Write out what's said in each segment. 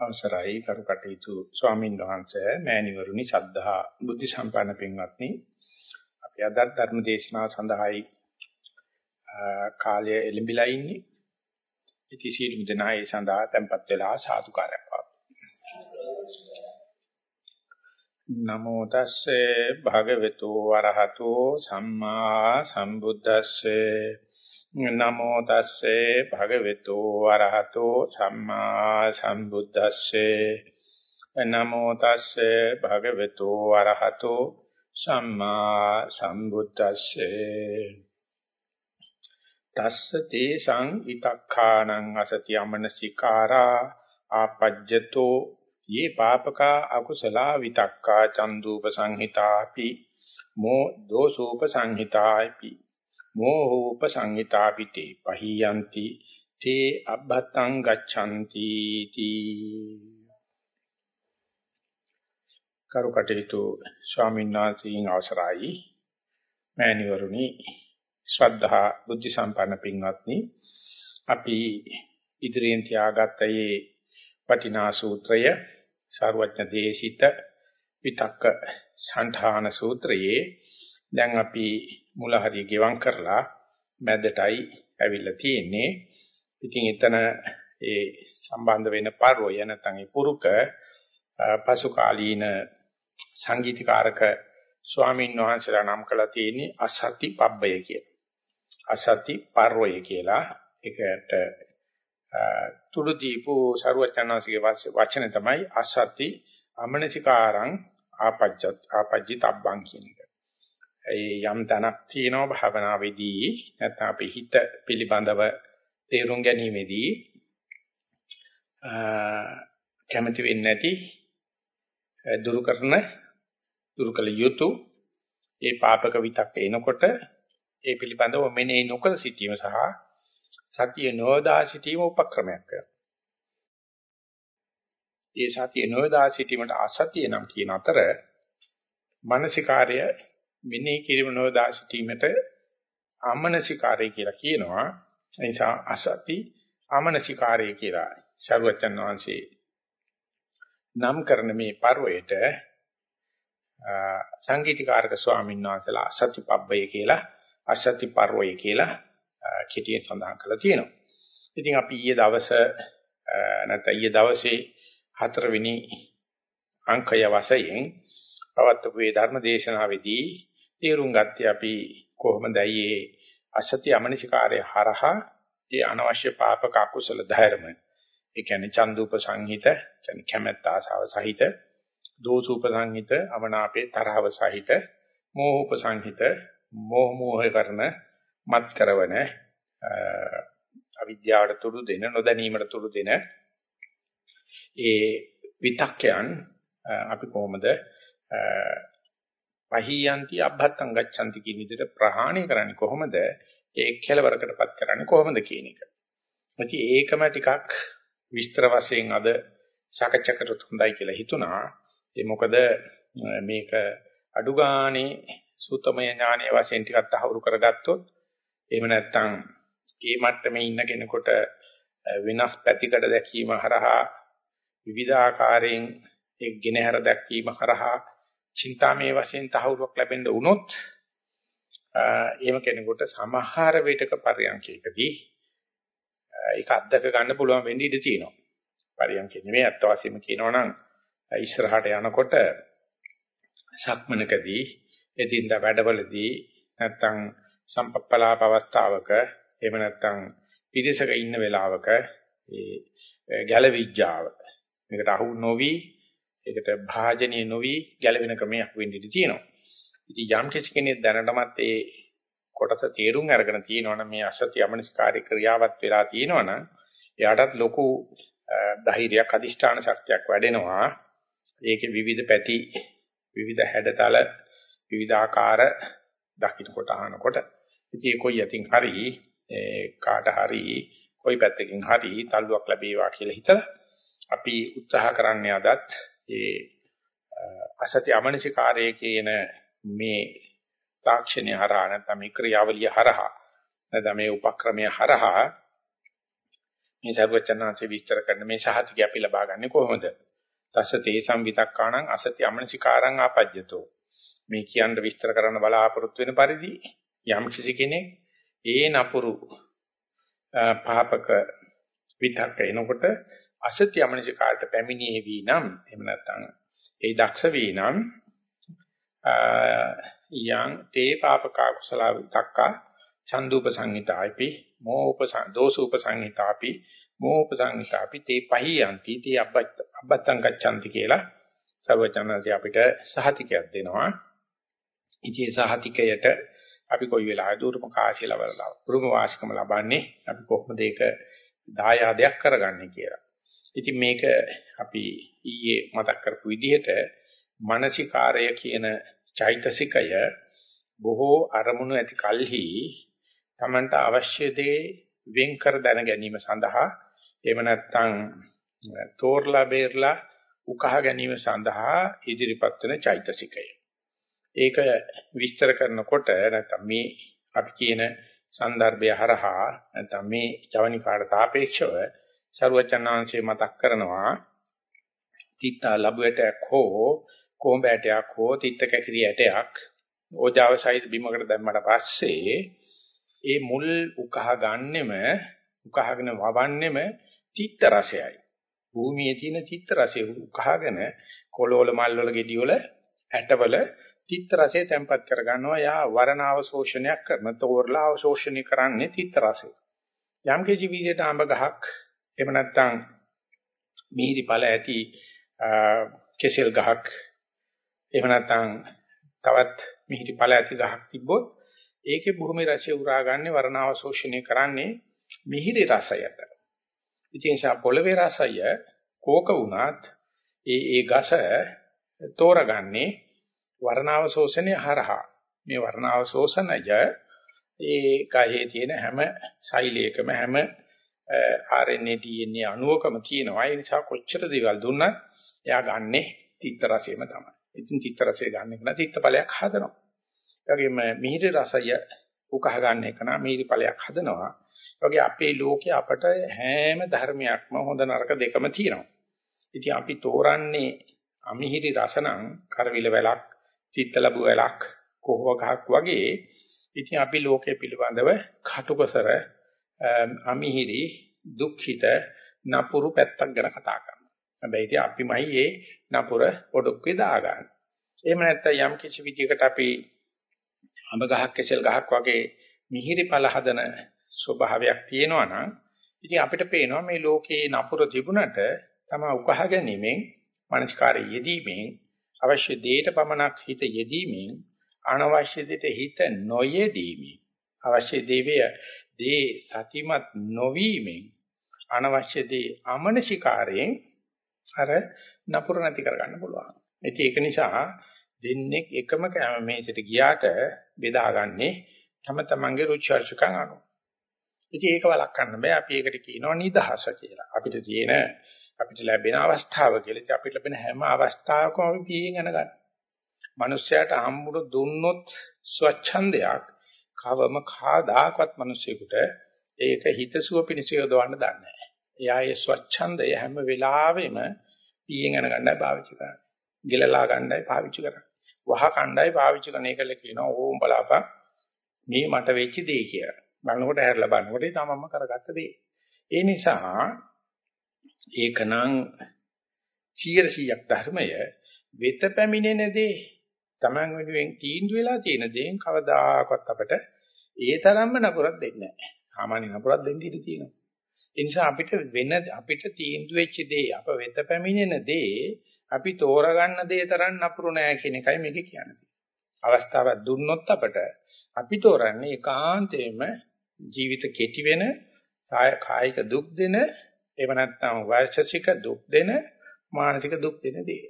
අවසරයි. කරු කටයුතු ස්වාමින් වහන්සේ මෑණිවරුනි ශද්ධහා බුද්ධ සම්පන්න පින්වත්නි. අපි අද ධර්ම දේශනාව සඳහායි කාලය එළඹිලා ඉන්නේ. ඉති සීල දෙනා ඒ සඳහා tempත් වෙලා සාදුකාරයක් නමෝ තස්සේ භගවතු වරහතෝ සම්මා සම්බුද්දස්සේ. නමෝ තස්සේ භගවතු වරහතෝ සම්මා සම්බුද්දස්සේ. නමෝ තස්සේ භගවතු වරහතෝ සම්මා සම්බුද්දස්සේ. තස්ස තේසං ිතක්ඛානං අසති අමනසිකාරා ආපජ්ජතෝ යේ පාපකා අකුසලා විතක්කා චන්දුප සංහිතාපි මෝ දෝසූප සංහිතාපි. මෝහෝප සංහිතාපිතේ පහියන්ති තේ අබ්බතං ගච්ඡanti තී කරුකටේතු ස්වාමීන් වහන්සේගෙන් අවසරයි. මෑණිවරුනි ශ්‍රද්ධා බුද්ධ සම්පන්න පින්වත්නි අපි ඉදිරියෙන් තියාගත්තේ වටිනා සූත්‍රය සාරවත්න දේශිත විතක්ක සංඨාන සූත්‍රයේ දැන් අපි මුල හරිය ගෙවම් කරලා මැදටයි ඇවිල්ලා තියෙන්නේ. ඉතින් එතන ඒ සම්බන්ධ වෙන පරෝය නැත්නම් ඒ පුරුක පසු කාලීන සංගීතකාරක ස්වාමීන් වහන්සේලා නම් කළා තියෙන්නේ අසති පබ්බය කියලා. අසති පරෝය කියලා ඒකට තුඩු දීපු සරුවචනාංශගේ වචන තමයි අසති අමනසිකාරං ආපජ්ජත් ආපජ්ජි තබ්බං කියන එක. ඒ යම් තනක් තියෙනවා භාවනාවේදී නැත්නම් අපේ හිත පිළිබඳව තේරුම් ගැනීමේදී කැමැති වෙන්නේ නැති දුරු කරන දුරු කළ යුතු ඒ පාපක විතක් එනකොට ඒ පිළිබඳව මෙනෙහි නොකර සිටීම සහ සතිය නොදා සිටීම උපක්‍රමයක් කරනවා. ඒ සතිය නොදා සිටීමට අසතිය නම් කියන අතර මානසිකාර්ය මෙනෙහි කිරීම නොදා සිටීමට ආමනසිකාරය කියලා කියනවා. ඒ නිසා අසති ආමනසිකාරය කියලා ශරුවචන් වහන්සේ නම් කරන මේ පර්වයට සංගීතකාරක ස්වාමීන් වහන්සේලා අසතිපබ්බය කියලා අසති පර්වය කියලා කෙටියෙන් සඳහන් කරලා තියෙනවා. ඉතින් අපි ඊයේ දවස නැත්නම් ඊයේ දවසේ හතරවෙනි අංකය වශයෙන් පවත්වපු මේ ධර්ම දේශනාවේදී තේරුම් ගත්තේ අපි කොහොමද මේ අසත්‍ය අමනිසිකාරය හරහා ඒ අනවශ්‍ය පාපක අකුසල ධර්ම. ඒ කියන්නේ චන්දුප සංහිත කියන්නේ කැමැත්ත ආසාව සහිත දෝසුප සංහිත අවනාපේ තරහව සහිත මෝහූප සංහිත මෝහ මෝහ කරන මත් කරවන අවිද්‍යාවට තුඩු දෙන නොදැනීමට තුඩු දෙන ඒ විතක්යන් අපි කොහොමද පහියන්ති අබ්බත්තං ගච්ඡanti කියන විදිහට ප්‍රහාණය කරන්නේ කොහොමද? ඒ කෙලවරකටපත් කරන්නේ කොහොමද කියන එක. ඉතින් ඒකම ටිකක් විස්තර වශයෙන් අද සාකච්ඡා කරොත් හොඳයි කියලා හිතුණා. ඒ මොකද මේක අඩු ගානේ සූතමය ඥානයේ වශයෙන් ටිකක් තහවුරු කරගත්තොත් එහෙම නැත්නම් ඒ මට්ටමේ ඉන්න කෙනෙකුට වෙනස් පැතිකඩ දැකීම හරහා විවිධාකාරයෙන් ඒ ගෙනහැර දැක්වීම හරහා චින්තාමේ වශයෙන් තහවුරුවක් ලැබෙන්න වුණොත් එහෙම කෙනෙකුට සමහර වේටක පරියන්කයකදී ඒක අත්දක ගන්න පුළුවන් වෙන්න ඉඩ තියෙනවා. පරියන්කේ නෙමෙයි අත්ත වශයෙන්ම කියනවනම් ඉස්සරහට යනකොට සක්මනකදී එදින්දා වැඩවලදී නැත්තම් සම්පප්පලාප අවස්ථාවක එහෙම නැත්තම් පිරිසක ඉන්න වෙලාවක ඒ ගැලවිඥාව මේකට අහු නොවි ඒකට භාජනීය නොවි ගැලවෙන ක්‍රමයක් වෙන්න ඉඩ තියෙනවා. ඉතින් යම් කිසි කෙනෙක් දැනටමත් ඒ කොටස තේරුම් අරගෙන තියෙනවනම් මේ අසත්‍ය යමනස්කාරී ක්‍රියාවත් වෙලා තියෙනවනම් එයාටත් ලොකු ධෛර්යයක් අදිෂ්ඨාන ශක්තියක් වැඩෙනවා. ඒකේ විවිධ පැති විවිධ හැඩතල විවිධාකාර දකින්නකොට අහනකොට ඉතින් කොයි යතින් හරි කාට හරි කොයි පැත්තකින් හරි තල්ලුවක් ලැබේවා කියලා හිතලා අපි උත්සාහ කරන්නේ අදත් ඒ අසත්‍ය අමනසිකාරයේ කියන මේ තාක්ෂණය හරහා නැත්නම් මේ ක්‍රියාවලිය හරහා නැත්නම් මේ උපක්‍රමය හරහා මේ සර්වචනාංශේ විස්තර කරන මේ සහතික අපි ලබා ගන්නේ කොහොමද? තස්ස තේසම් විතක්කාණං අසති අමනසිකාරං ආපජ්‍යතෝ. මේ කියන්න විස්තර කරන්න බලාපොරොත්තු වෙන පරිදි යම් කිසි කෙනෙක් ඒ නපුරු පාපක විතක්ක එනකොට අසත්‍ය අමනසිකාරට පැමිණියේ වී නම් එහෙම නැත්නම් ඒ දක්ෂ වී නම් යං තේ පාපක කුසල විතක්කා චන්දුප සංහිතාපි මෝප දෝසුප සංහිතාපි මෝප සංහිතාපි තේ පහියන්ති තේ අබ්බත්තං ගච්ඡanti කියලා සර්වචනන්සේ අපිට සහතිකයක් දෙනවා. ඉතින් සහතිකයට අපි කොයි වෙලාවෙ දුරුම කාශය ලබලා උරුම වාසිකම ලබන්නේ අපි කොහොමද ඒක දායාදයක් කරගන්නේ කියලා. ඉතින් මේක අපි ඊයේ මතක් කරපු විදිහට මානසිකාරය කියන චෛතසිකය බොහෝ අරමුණු ඇති කල්හි තමන්ට අවශ්‍ය දේ වෙන් කර දැන ගැනීම සඳහා එහෙම නැත්නම් තෝරලා බේරලා උකහා ගැනීම සඳහා ඉදිරිපත් වෙන චෛතසිකය. ඒක විස්තර කරනකොට නැත්නම් මේ අපි කියන સંદર્ભය හරහා නැත්නම් මේ ජවනිකාට සාපේක්ෂව ਸਰුවචනාංශය මතක් කරනවා තිත්ත ලැබුවටක් හෝ කොඹැටයක් හෝ තිත්ත කැකිරි ඇටයක් ඕජාව සහිත බිමකට දැම්මට පස්සේ ඒ මුල් උකහා ගන්නෙම උකහාගෙන වවන්නෙම තිත්ත රසයයි. භූමියේ තියෙන තිත්ත රසය උකහාගෙන කොළවල මල්වල ගෙඩිවල ඇටවල තිත්ත රසය තැම්පත් කර ගන්නවා යා වරණාව ශෝෂණයක් කරන තෝරලා අවශෝෂණය කරන්නේ තිත්ත රසය. යම් කිසි විදිහට ආඹ ගහක් එහෙම නැත්නම් මිහිරි ඵල ඇති කෙසෙල් ගහක් එහෙම නැත්නම් තවත් මිහිරි ඵල ඇති ගහක් තිබ්බොත් ඒකේ භූමි රසය උරාගන්නේ වර්ණාව ශෝෂණය කරන්නේ මිහිරි රසයට. ඉතින් සා පොළවේ රසය කෝක වුණත් ඒ ඒ ගස තෝරගන්නේ වර්ණාව ශෝෂණය හරහා. මේ වර්ණාව ශෝෂණය ඒ ගහේ තියෙන හැම සෛලයකම හැම RNA DNA අණුවකම තියෙනවා. ඒ නිසා කොච්චර දේවල් දුන්නත් එයා ගන්නෙ තිත්ත රසයම තමයි. ඉතින් තිත්ත රසය ගන්න එක නම් තිත්ත ඵලයක් හදනවා. ඒ වගේම මිහිරි රසය උකහ ගන්න එක නම් මිහිරි ඵලයක් හදනවා. ඒ වගේ අපේ ලෝකේ අපට හැම ධර්මයක්ම හොඳ නරක දෙකම තියෙනවා. ඉතින් අපි තෝරන්නේ අමිහිරි රසනම් කරවිල වැලක්, තිත්ත ලැබු වැලක්, කොහොව ගහක් වගේ. ඉතින් අපි ලෝකයේ පිළිබඳව කටුකසර අමිහිරි දුක්ඛිත නපුරු පැත්තක් ගැන කතා කරනවා. හැබැයි ඉතින් අපිමයි මේ නපුර ඔඩොක්කේ දාගන්නේ. එහෙම නැත්නම් යම් කිසි විදිහකට අපි අඹ ගහක් කෙසෙල් ගහක් වගේ මිහිරි පළ හදන ස්වභාවයක් තියෙනවා නම් ඉතින් අපිට පේනවා මේ ලෝකේ නපුර තිබුණට තම උකහා ගැනීමෙන් මනස්කාරය යෙදීමෙන් අවශ්‍ය දෙයට පමණක් හිත යෙදීමෙන් අනවශ්‍ය දෙයට හිත නොයෙදීමෙන් අවශ්‍ය දේවය දේ සතිමත් නොවීමෙන් අනවශ්‍ය දේ අමනසිකාරයෙන් අර නපුර නැති කරගන්න පුළුවන්. ඒක නිසා දෙන්නේ එකම කැම මේසෙට ගියාට බෙදාගන්නේ තම තමන්ගේ රුචි අරුචිකම් අනුව. ඉතින් ඒක වළක්වන්න බෑ. අපි ඒකට කියනවා නිදහස කියලා. අපිට තියෙන අපිට ලැබෙන අවස්ථාව කියලා. ඉතින් අපිට ලැබෙන හැම අවස්ථාවකම අපි පියෙන් යන ගන්න. මිනිස්සයාට හම්බුන දුන්නොත් ස්වච්ඡන්දයක් කවම කාදාකවත් මිනිසෙකුට ඒක හිතසුව පිණිස යොදවන්න දන්නේ නැහැ. එයා ඒ ස්වච්ඡන්දය හැම වෙලාවෙම පියෙන් යන ගන්නයි පාවිච්චි කරන්නේ. ගිලලා ගන්නයි පාවිච්චි කරන්නේ. වහ කණ්ඩායි පාවිච්චි කරන එකල කියනවා ඕම් බලාපන් මේ මට වෙච්ච දේ කියලා. බලනකොට හැරලා බලනකොට තමන්ම කරගත්ත දේ. ඒ නිසා ඒකනම් 100ක් ධර්මය වෙත පැමිණෙන දේ Taman වෙනුවෙන් තීන්දුව වෙලා තියෙන දේෙන් කවදාකවත් අපට ඒ තරම්ම නපුරක් දෙන්නේ නැහැ. සාමාන්‍ය නපුරක් දෙන්න ඉඩ තියෙනවා. ඒ නිසා අපිට වෙන අපිට තීන්දුව වෙච්ච දේ අප වෙත පැමිණෙන දේ අපි තෝරගන්න දේ තරම් නපුරු නෑ කියන එකයි මේක කියන්නේ. අවස්ථාවක් දුන්නොත් අපට අපි තෝරන්නේ ඒකාන්තයෙන්ම ජීවිත කෙටි වෙන කායික දුක් දෙන එහෙම නැත්නම් වාචසික දුක් දෙන මානසික දුක් දෙන දේ.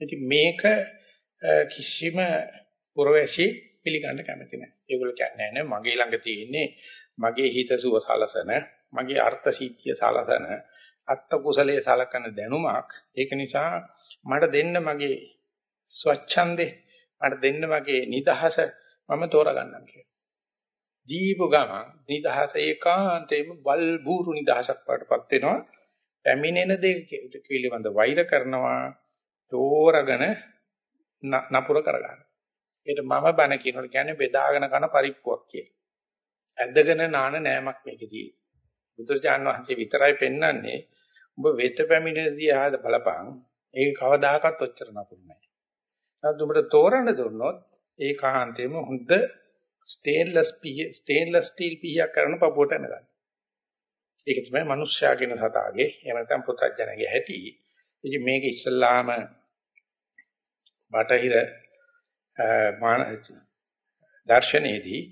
ඉතින් මේක කිසිම පුරවැසි පිළිගන්න කැමති නැහැ. ඒගොල්ලෝ කියන්නේ නෑ මගේ ළඟ තියෙන්නේ මගේ හිතසුව සලසන, මගේ අර්ථ සිද්ධිය සලසන, අත්ත කුසලයේ සලකන දැනුමක්. ඒක නිසා මට දෙන්න මගේ ස්වච්ඡන්දේ, මට දෙන්න මගේ නිදහස මම තෝරගන්නම් කියලා. දීපු ගමන් නිදහස ඒකාන්තයෙන්ම බල් බూరు නිදහසක් වඩපත් වෙනවා. පැමිණෙන දේ පිළිබඳ වෛර කරනවා. තෝරගෙන නපුර කරගන්න. ඒකට මම බන කියනකොට කියන්නේ බෙදාගෙන කන පරිප්පුවක් කියලා. ඇදගෙන නාන නෑමක් මේකේ බුදුරජාන් වහන්සේ විතරයි පෙන්වන්නේ ඔබ වෙත පැමිණෙදී ආද බලපං ඒක කවදාකවත් ඔච්චර නපුරු නෑ. නමුත් උඹට තෝරන්න දුන්නොත් ඒ කාන්තේම හොඳ ස්ටේන්ලස් පී ස්ටේන්ලස් ස්ටීල් පීයක් කරන පපුවට එනගන්න. ඒක තමයි මිනිස්සයා කියන සතාගේ එහෙම නැත්නම් පුතඥගේ හැටි. ඉතින් මේක ඉස්සල්ලාම බටහිර දර්ශනයේදී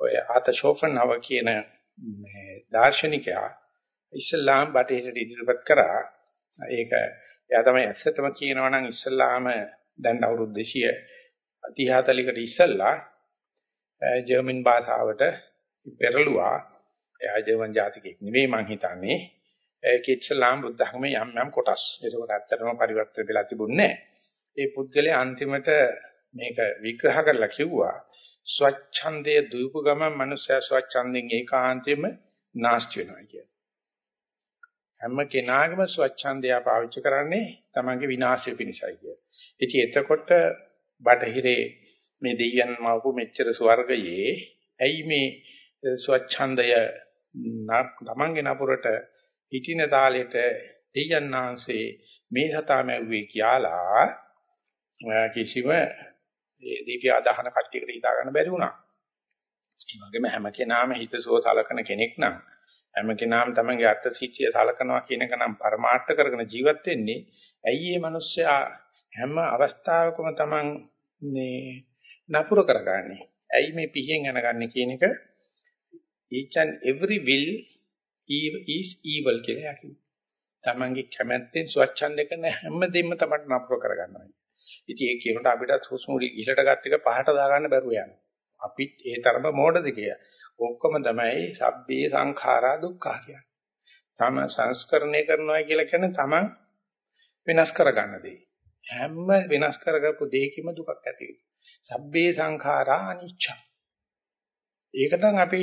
ඔය ආතෂෝෆන්ව කියන මේ දාර්ශනිකයා ඉස්ලාම් බටහිරට ඉදිරිපත් කරා. ඒක එයා තමයි ඇත්තටම කියනවා නම් ඉස්ලාම දැන් අවුරුදු 200 30 ඉස්සල්ලා ජර්මන් භාෂාවට පෙරළුවා. එයා ජර්මන් ජාතිකයෙක් නෙවෙයි මං හිතන්නේ. ඒක ඉස්ලාම් බුද්ධ ධර්මයේ යම් යම් කොටස්. ඒකෝට ඇත්තටම පරිවර්තන වෙලා තිබුණේ නැහැ. ඒ පුද්ගලයා අන්තිමට මේක විග්‍රහ කරලා කිව්වා ස්වච්ඡන්දයේ දූපු ගමන් මනුස්සයා ස්වච්ඡන්දෙන් ඒකාන්තයෙන්ම නාස්ති වෙනවා කියන. හැම කෙනාගේම ස්වච්ඡන්දය පාවිච්චි කරන්නේ තමන්ගේ විනාශය පිණිසයි කිය. ඉතින් එතකොට බටහිරේ මේ දෙයයන් මවපු මෙච්චර ස්වර්ගයේ ඇයි මේ ස්වච්ඡන්දය තමන්ගේ නපුරට හිටින තාලෙට දෙයයන්ාංශේ මේ සතා මැව්වේ කියලා කිසිම ඒ දීපිය අදහන කට්ටියකට හිතා ගන්න බැරි වුණා. ඒ වගේම හැම කෙනාම හිතසුව සලකන කෙනෙක් නම් හැම කෙනාම තමන්ගේ අර්ථ සිද්ධිය සලකනවා කියන එක නම් පරමාර්ථ කරගෙන ජීවත් වෙන්නේ ඇයි මේ මිනිස්සයා හැම අවස්ථාවකම තමන් මේ නපුර කරගන්නේ? ඇයි මේ පිහින් යනගන්නේ කියන එක? Each and every will is evil කියලා යකියි තමන්ගේ කැමැත්තෙන් ස්වච්ඡන්ද කරන හැම දෙයක්ම තමයි නපුර කරගන්නවා. ඉතින් ඒ කියනකොට අපිට හුස්ම උඩ ඉහළට ගත් එක පහට දාගන්න බැරුව යනවා. අපිත් ඒ තරම මෝඩද කියලා. ඔක්කොම තමයි සබ්බේ සංඛාරා දුක්ඛා කියන්නේ. තම සංස්කරණය කරනවා කියලා කියන්නේ තමන් වෙනස් කරගන්න දේ. හැම වෙනස් කරගපු දෙයකම දුකක් ඇති වෙනවා. සබ්බේ සංඛාරා අනිච්ච. ඒකට අපි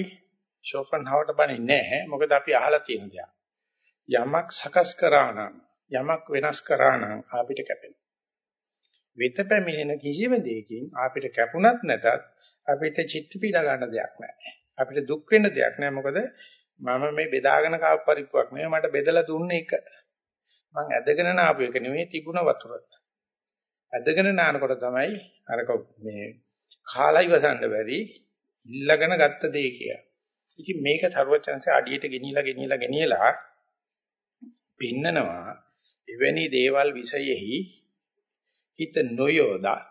ෂෝපන්හවට බණින්නේ නැහැ. මොකද අපි අහලා තියෙන දෙයක්. යමක් සකස් කරා නම් යමක් වෙනස් කරා නම් අපිට කැපෙනවා. වෙත පැමිණෙන කිසිම දෙයකින් අපිට කැපුණත් නැතත් අපිට චිත්ත පීඩා ගන්න දෙයක් නැහැ. අපිට දුක් වෙන්න දෙයක් නැහැ. මොකද මම මේ බෙදාගෙන කාප පරිප්පුවක් නෙවෙයි මට බෙදලා දුන්නේ එක. මං ඇදගෙන නාපු එක නෙවෙයි තිබුණ වතුර. ඇදගෙන නානකොට තමයි අරක මේ කාලා ඉවසන්න බැරි ඉල්ලගෙන ගත්ත දෙය කිය. ඉතින් මේක ਸਰවචන්සේ අඩියට ගෙනිලා ගෙනිලා ගෙනියලා පින්නනවා එවැනි දේවල් විශයෙහි හිත නොයෝදා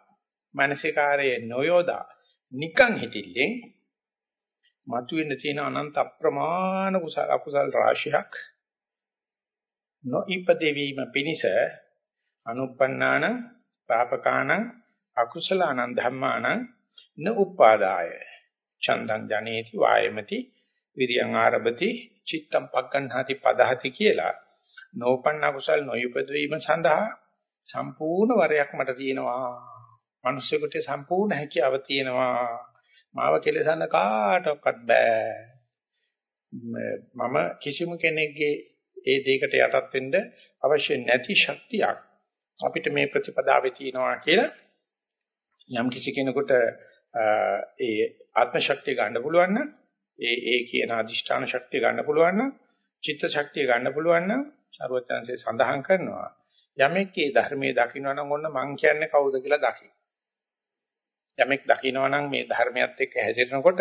මානසිකාරයේ නොයෝදා නිකන් හිටිල්ලෙන් මතුවෙන්න තියෙන අනන්ත අප්‍රමාණ කුසල අකුසල් රාශියක් නොඉපදෙවීම පිණිස අනුප්පන්නාන පාපකාන අකුසලානං ධම්මානං න උපාදාය චන්දං ජනේති වායමති විරියං ආරභති චිත්තම් පග්ගණ්හාති පදහති කියලා නෝපන්න කුසල් නොයිපදවීම සඳහා සම්පූර්ණ වරයක් මට තියෙනවා. මිනිස්සුන්ට සම්පූර්ණ හැකියාව තියෙනවා. මාව කෙලසන්න කාටවත් බෑ. මම කිසිම කෙනෙක්ගේ ඒ දෙයකට යටත් වෙන්න අවශ්‍ය නැති ශක්තියක් අපිට මේ ප්‍රතිපදාවේ තියෙනවා කියලා යම් කිසි කෙනෙකුට ඒ ආත්ම ශක්තිය ගන්න පුළුවන් නම් ඒ ඒ කියන අදිෂ්ඨාන ශක්තිය ගන්න පුළුවන් නම් චිත්ත ශක්තිය ගන්න පුළුවන් නම් ਸਰවඥාන්සේ සඳහන් කරනවා යමෙක් මේ ධර්මයේ දකින්න නම් ඔන්න මං කියන්නේ කවුද කියලා දකි. යමෙක් දකින්න නම් මේ ධර්මයත් එක්ක හැසිරෙනකොට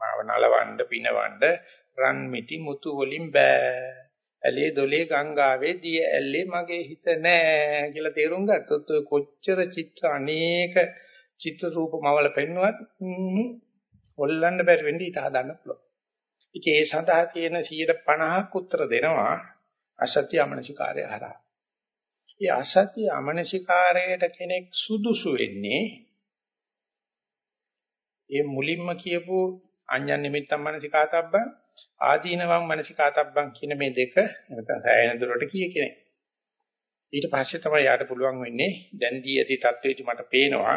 මාව නලවන්න පිනවන්න රන් මිටි මුතු වලින් බෑ. ඇලේ දොලේ ගංගාවේ දිය ඇල්ලේ මගේ හිත නෑ කියලා තේරුම් ගත්තොත් ඔය කොච්චර චිත්‍ර අනේක චිත්‍ර රූපමවල පෙන්වුවත් හොල්ලන්න බැරි වෙන්නේ ඊට හදන්න පුළුවන්. ඉතින් ඒ සඳහා තියෙන 150ක් උත්තර දෙනවා අසත්‍ය අමනසිකාරය හරහා. ඒ අසත්‍ය අමනසිකාරයට කෙනෙක් සුදුසු වෙන්නේ ඒ මුලින්ම කියපු අඤ්ඤන් නිමිත්තම් මනසිකාතබ්බං ආදීනවං මනසිකාතබ්බං කියන මේ දෙක නැත්නම් සෑයන දොරට කිය කෙනෙක්. ඊට පස්සේ තමයි යාට පුළුවන් වෙන්නේ දැන් දී ඇති தത്വෙදි මට පේනවා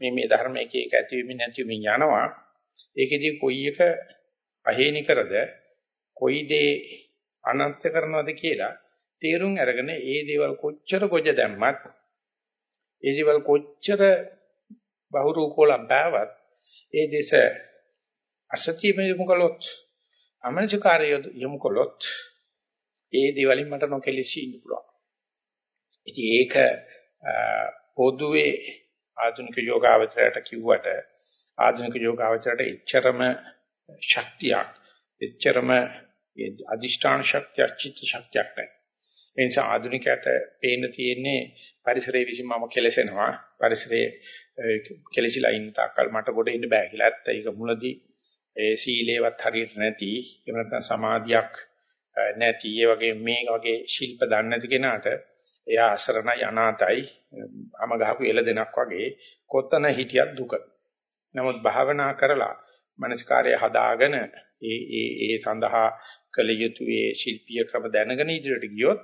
මේ මේ ධර්ම එක එක ඇතිවීමෙන් නැතිවීමෙන් යනවා ඒකෙදි කොයි එක අහේනි කරද කොයි දේ අනන්ත කරනවද කියලා තේරුම් අරගෙන ඒ දේවල් කොච්චර කොජ දැම්මත් ඒ දේවල් කොච්චර බහුරූපෝලම් බෑවත් ඒ දේශ අසත්‍යම යොමු කළොත් අමනසිකාරය යොමු කළොත් ඒ දේවලින් මට නොකෙලිසි ඉන්න පුළුවන්. ඉතින් ඒක පොදුවේ ආධුනික යෝගාවචරයට කිව්වට ආධුනික යෝගාවචරයට එච්චරම ශක්තියක් එච්චරම අදිෂ්ඨාන ශක්තියක් චිත්ත ශක්තියක් නැහැ. ඒ නිසා ආධුනිකයට පේන්න තියෙන්නේ පරිසරයේ විසින් මම කෙලසෙනවා පරිසරයේ කෙලසිලා ඉන්න තාක්කල් මට කොට ඉන්න බෑ කියලා. ඇත්ත ඒක මුලදී ඒ සීලේවත් හරියට නැති එහෙම නැත්නම් සමාධියක් නැති ඒ වගේ මේ වගේ ශිල්ප දන්නේ නැති කෙනාට එයා අසරණයි අනාතයි අම ගහපු එළ දෙනක් වගේ කොතන හිටියත් දුක. නමුත් භාවනා කරලා මනස්කාරය හදාගෙන ඒ ඒ ඒ සඳහා කළ යුතු ඒ ශිල්පීය ක්‍රම දැනගෙන ඉදිරියට ගියොත්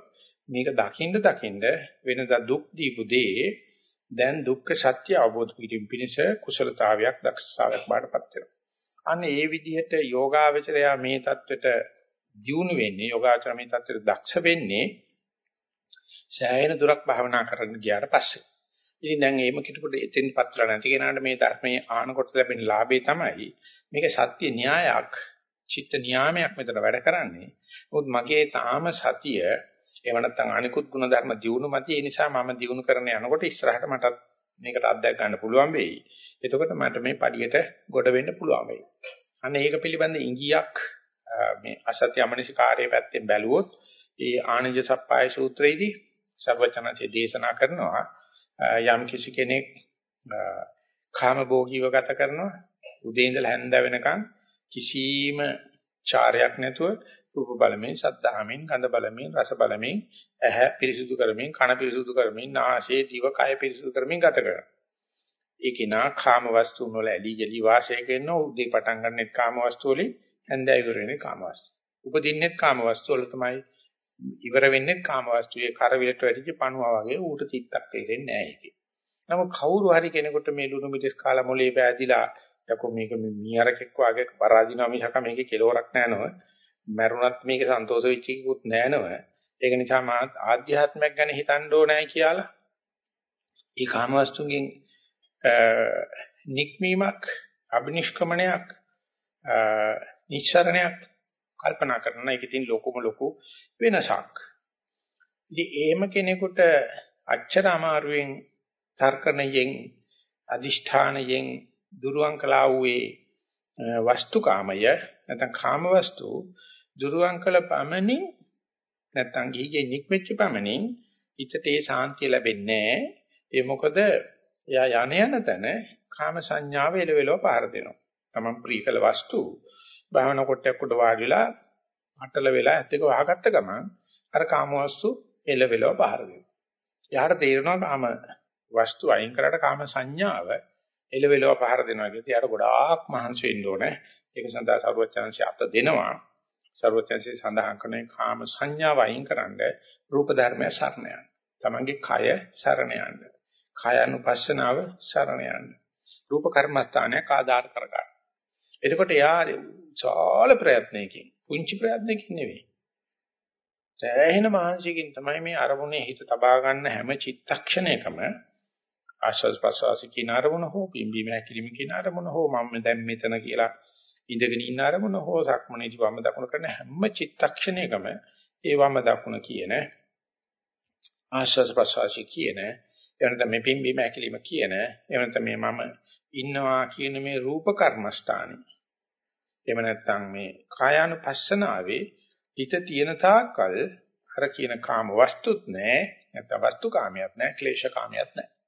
මේක දකින්න දකින්න වෙනදා දුක් දීපු දේ දැන් දුක්ඛ සත්‍ය අවබෝධ කිරීම පිණිස කුසලතාවයක් දක්ෂතාවයක් බාටපත් වෙනවා. අන්න ඒ විදිහට යෝගාවචරය මේ தത്വෙට දියුණු වෙන්නේ යෝගාචර මේ தത്വෙට දක්ෂ වෙන්නේ සෑහෙන දුරක් භාවනා කරන්න ගියාට පස්සේ. ඉතින් දැන් එහෙම කෙනෙකුට එතෙන් පත්ලා නැති කෙනාට මේ ධර්මයේ ආනකොට ලැබෙන ලාභය තමයි මේක සත්‍ය න්‍යායක් චිත්ත නියාමයක් මෙතන වැඩ කරන්නේ. මොකද මගේ තාම සතිය එහෙම නැත්නම් අනිකුත් ගුණ ධර්ම දියුණු මත ඒ නිසා මම දියුණු කරන යනකොට ඉස්සරහට මටත් මේකට අත්දැක ගන්න පුළුවන් වෙයි. එතකොට මට මේ පඩියට ගොඩ වෙන්න පුළුවන් වෙයි. අන්න ඒක පිළිබඳ ඉඟියක් මේ අසත්‍ය අමනසිකාරයේ පැත්තෙන් බැලුවොත් ඒ ආනජ සප්පාය සූත්‍රයේදී සර්වචනසේ දේශනා කරනවා යම් කිසි කෙනෙක් කාම භෝගීව ගත කරනවා උදේ ඉඳලා හැන්ද වෙනකන් කිසිම චාරයක් නැතුව රූප බලමින් සද්ධාමින් ගඳ බලමින් රස බලමින් ඇහැ පිරිසුදු කරමින් කන පිරිසුදු කරමින් නාසය දිව කය පිරිසුදු කරමින් ගත කරනවා. ඒකේ නා කාම වස්තුන් වල ඇලි ගලි වාසය කරන උදේ පටන් ගන්නෙත් කාම වස්තු වලින් හැන්දෑව ඉවර වෙන්නේ කාම වස්තු. උපදින්නෙත් කාම වස්තු වල තමයි. ඉවර වෙන්නේ කාම වස්තුවේ කරවිලට වැඩිච්ච පණුවා වගේ ඌට චිත්තක් තේරෙන්නේ නැහැ ඒකේ. නමුත් කවුරු හරි කෙනෙකුට මේ ලුණු මිදස් කාලා මොලේ පෑදිලා යකෝ මේක මීහරකෙක් වගේ පරාදිනවා මිසක මේකේ කෙලවරක් නැහැ නෝ. මරුණත් මේක සන්තෝෂ වෙච්ච එකකුත් නැහැ නෝ. ඒක නිසා මා ආධ්‍යාත්මයක් ගැන හිතන්න ඕනෑ කියලා. ඒ කාම වස්තුන්ගෙන් නික්මීමක් අබිනිෂ්ක්‍මණයක් නිස්සරණයක් කල්පනා කරන එක ඉතින් ලොකුම ලොකු වෙනසක්. ඉතින් එහෙම කෙනෙකුට අච්චර අමාරුවෙන් තර්කණයෙන් අදිෂ්ඨානයෙන් දුරුවන් කළා වූයේ වස්තුකාමය නැත්නම් කාම වස්තු දුරුවන් කළ පමණින් නැත්නම් ගිහිගේ නික්මෙච්ච පමණින් හිතට ඒ සාන්තිය ලැබෙන්නේ ඒ මොකද එයා යන යන තැන කාම සංඥාව එලවෙලව පාර දෙනවා. තමන් ප්‍රී කළ වස්තු භාවනා කොටයක් උඩ වාඩිලා අටල වෙලා ඇත්ත එක වහගත්ත ගමන් අර කාමවස්තු එළවෙලව පහර දෙනවා. එයාට තේරෙනවා කාම වස්තු අයින් කරාට කාම සංඥාව එළවෙලව පහර දෙනවා කියලත් එයාට ගොඩාක් මහන්සි වෙන්න ඕනේ. ඒක සඳහා සර්වචන්සි අත දෙනවා. සර්වචන්සි සඳහන් කරන කාම සංඥාව අයින් කරන්න රූප ධර්මය සරණ යන්න. තමන්ගේ කය සරණ යන්න. කායानुපස්සනාව සරණ යන්න. රූප කර්මස්ථානයක් ආධාර කරගන්න. එතකොට එයා විශාල ප්‍රයත්නයකින් පුංචි ප්‍රයත්නයකින් නෙවෙයි. සෑහෙන මහන්සියකින් තමයි මේ අරමුණේ හිත තබා ගන්න හැම චිත්තක්ෂණයකම ආශ්වාස ප්‍රශ්වාස කියන අරමුණ හෝ පිම්බීම හැකිලිම කියන අරමුණ හෝ මම දැන් මෙතන කියලා ඉඳගෙන ඉන්න අරමුණ හෝ සක්මනේදී වම දකුණ කරන හැම චිත්තක්ෂණයකම ඒ වම දකුණ කියන ආශ්වාස ප්‍රශ්වාස කියන එවනත මේ පිම්බීම හැකිලිම කියන එවනත මේ මම ඉන්නවා කියන මේ රූප කර්මස්ථානේ. එහෙම නැත්නම් මේ කායානුපස්සනාවේ හිත තියෙන තාක්කල් අර කියන කාම වස්තුත් නැහැ නැත්නම් වස්තු කාමයක් නැහැ ක්ලේශ කාමයක් නැහැ. එහෙම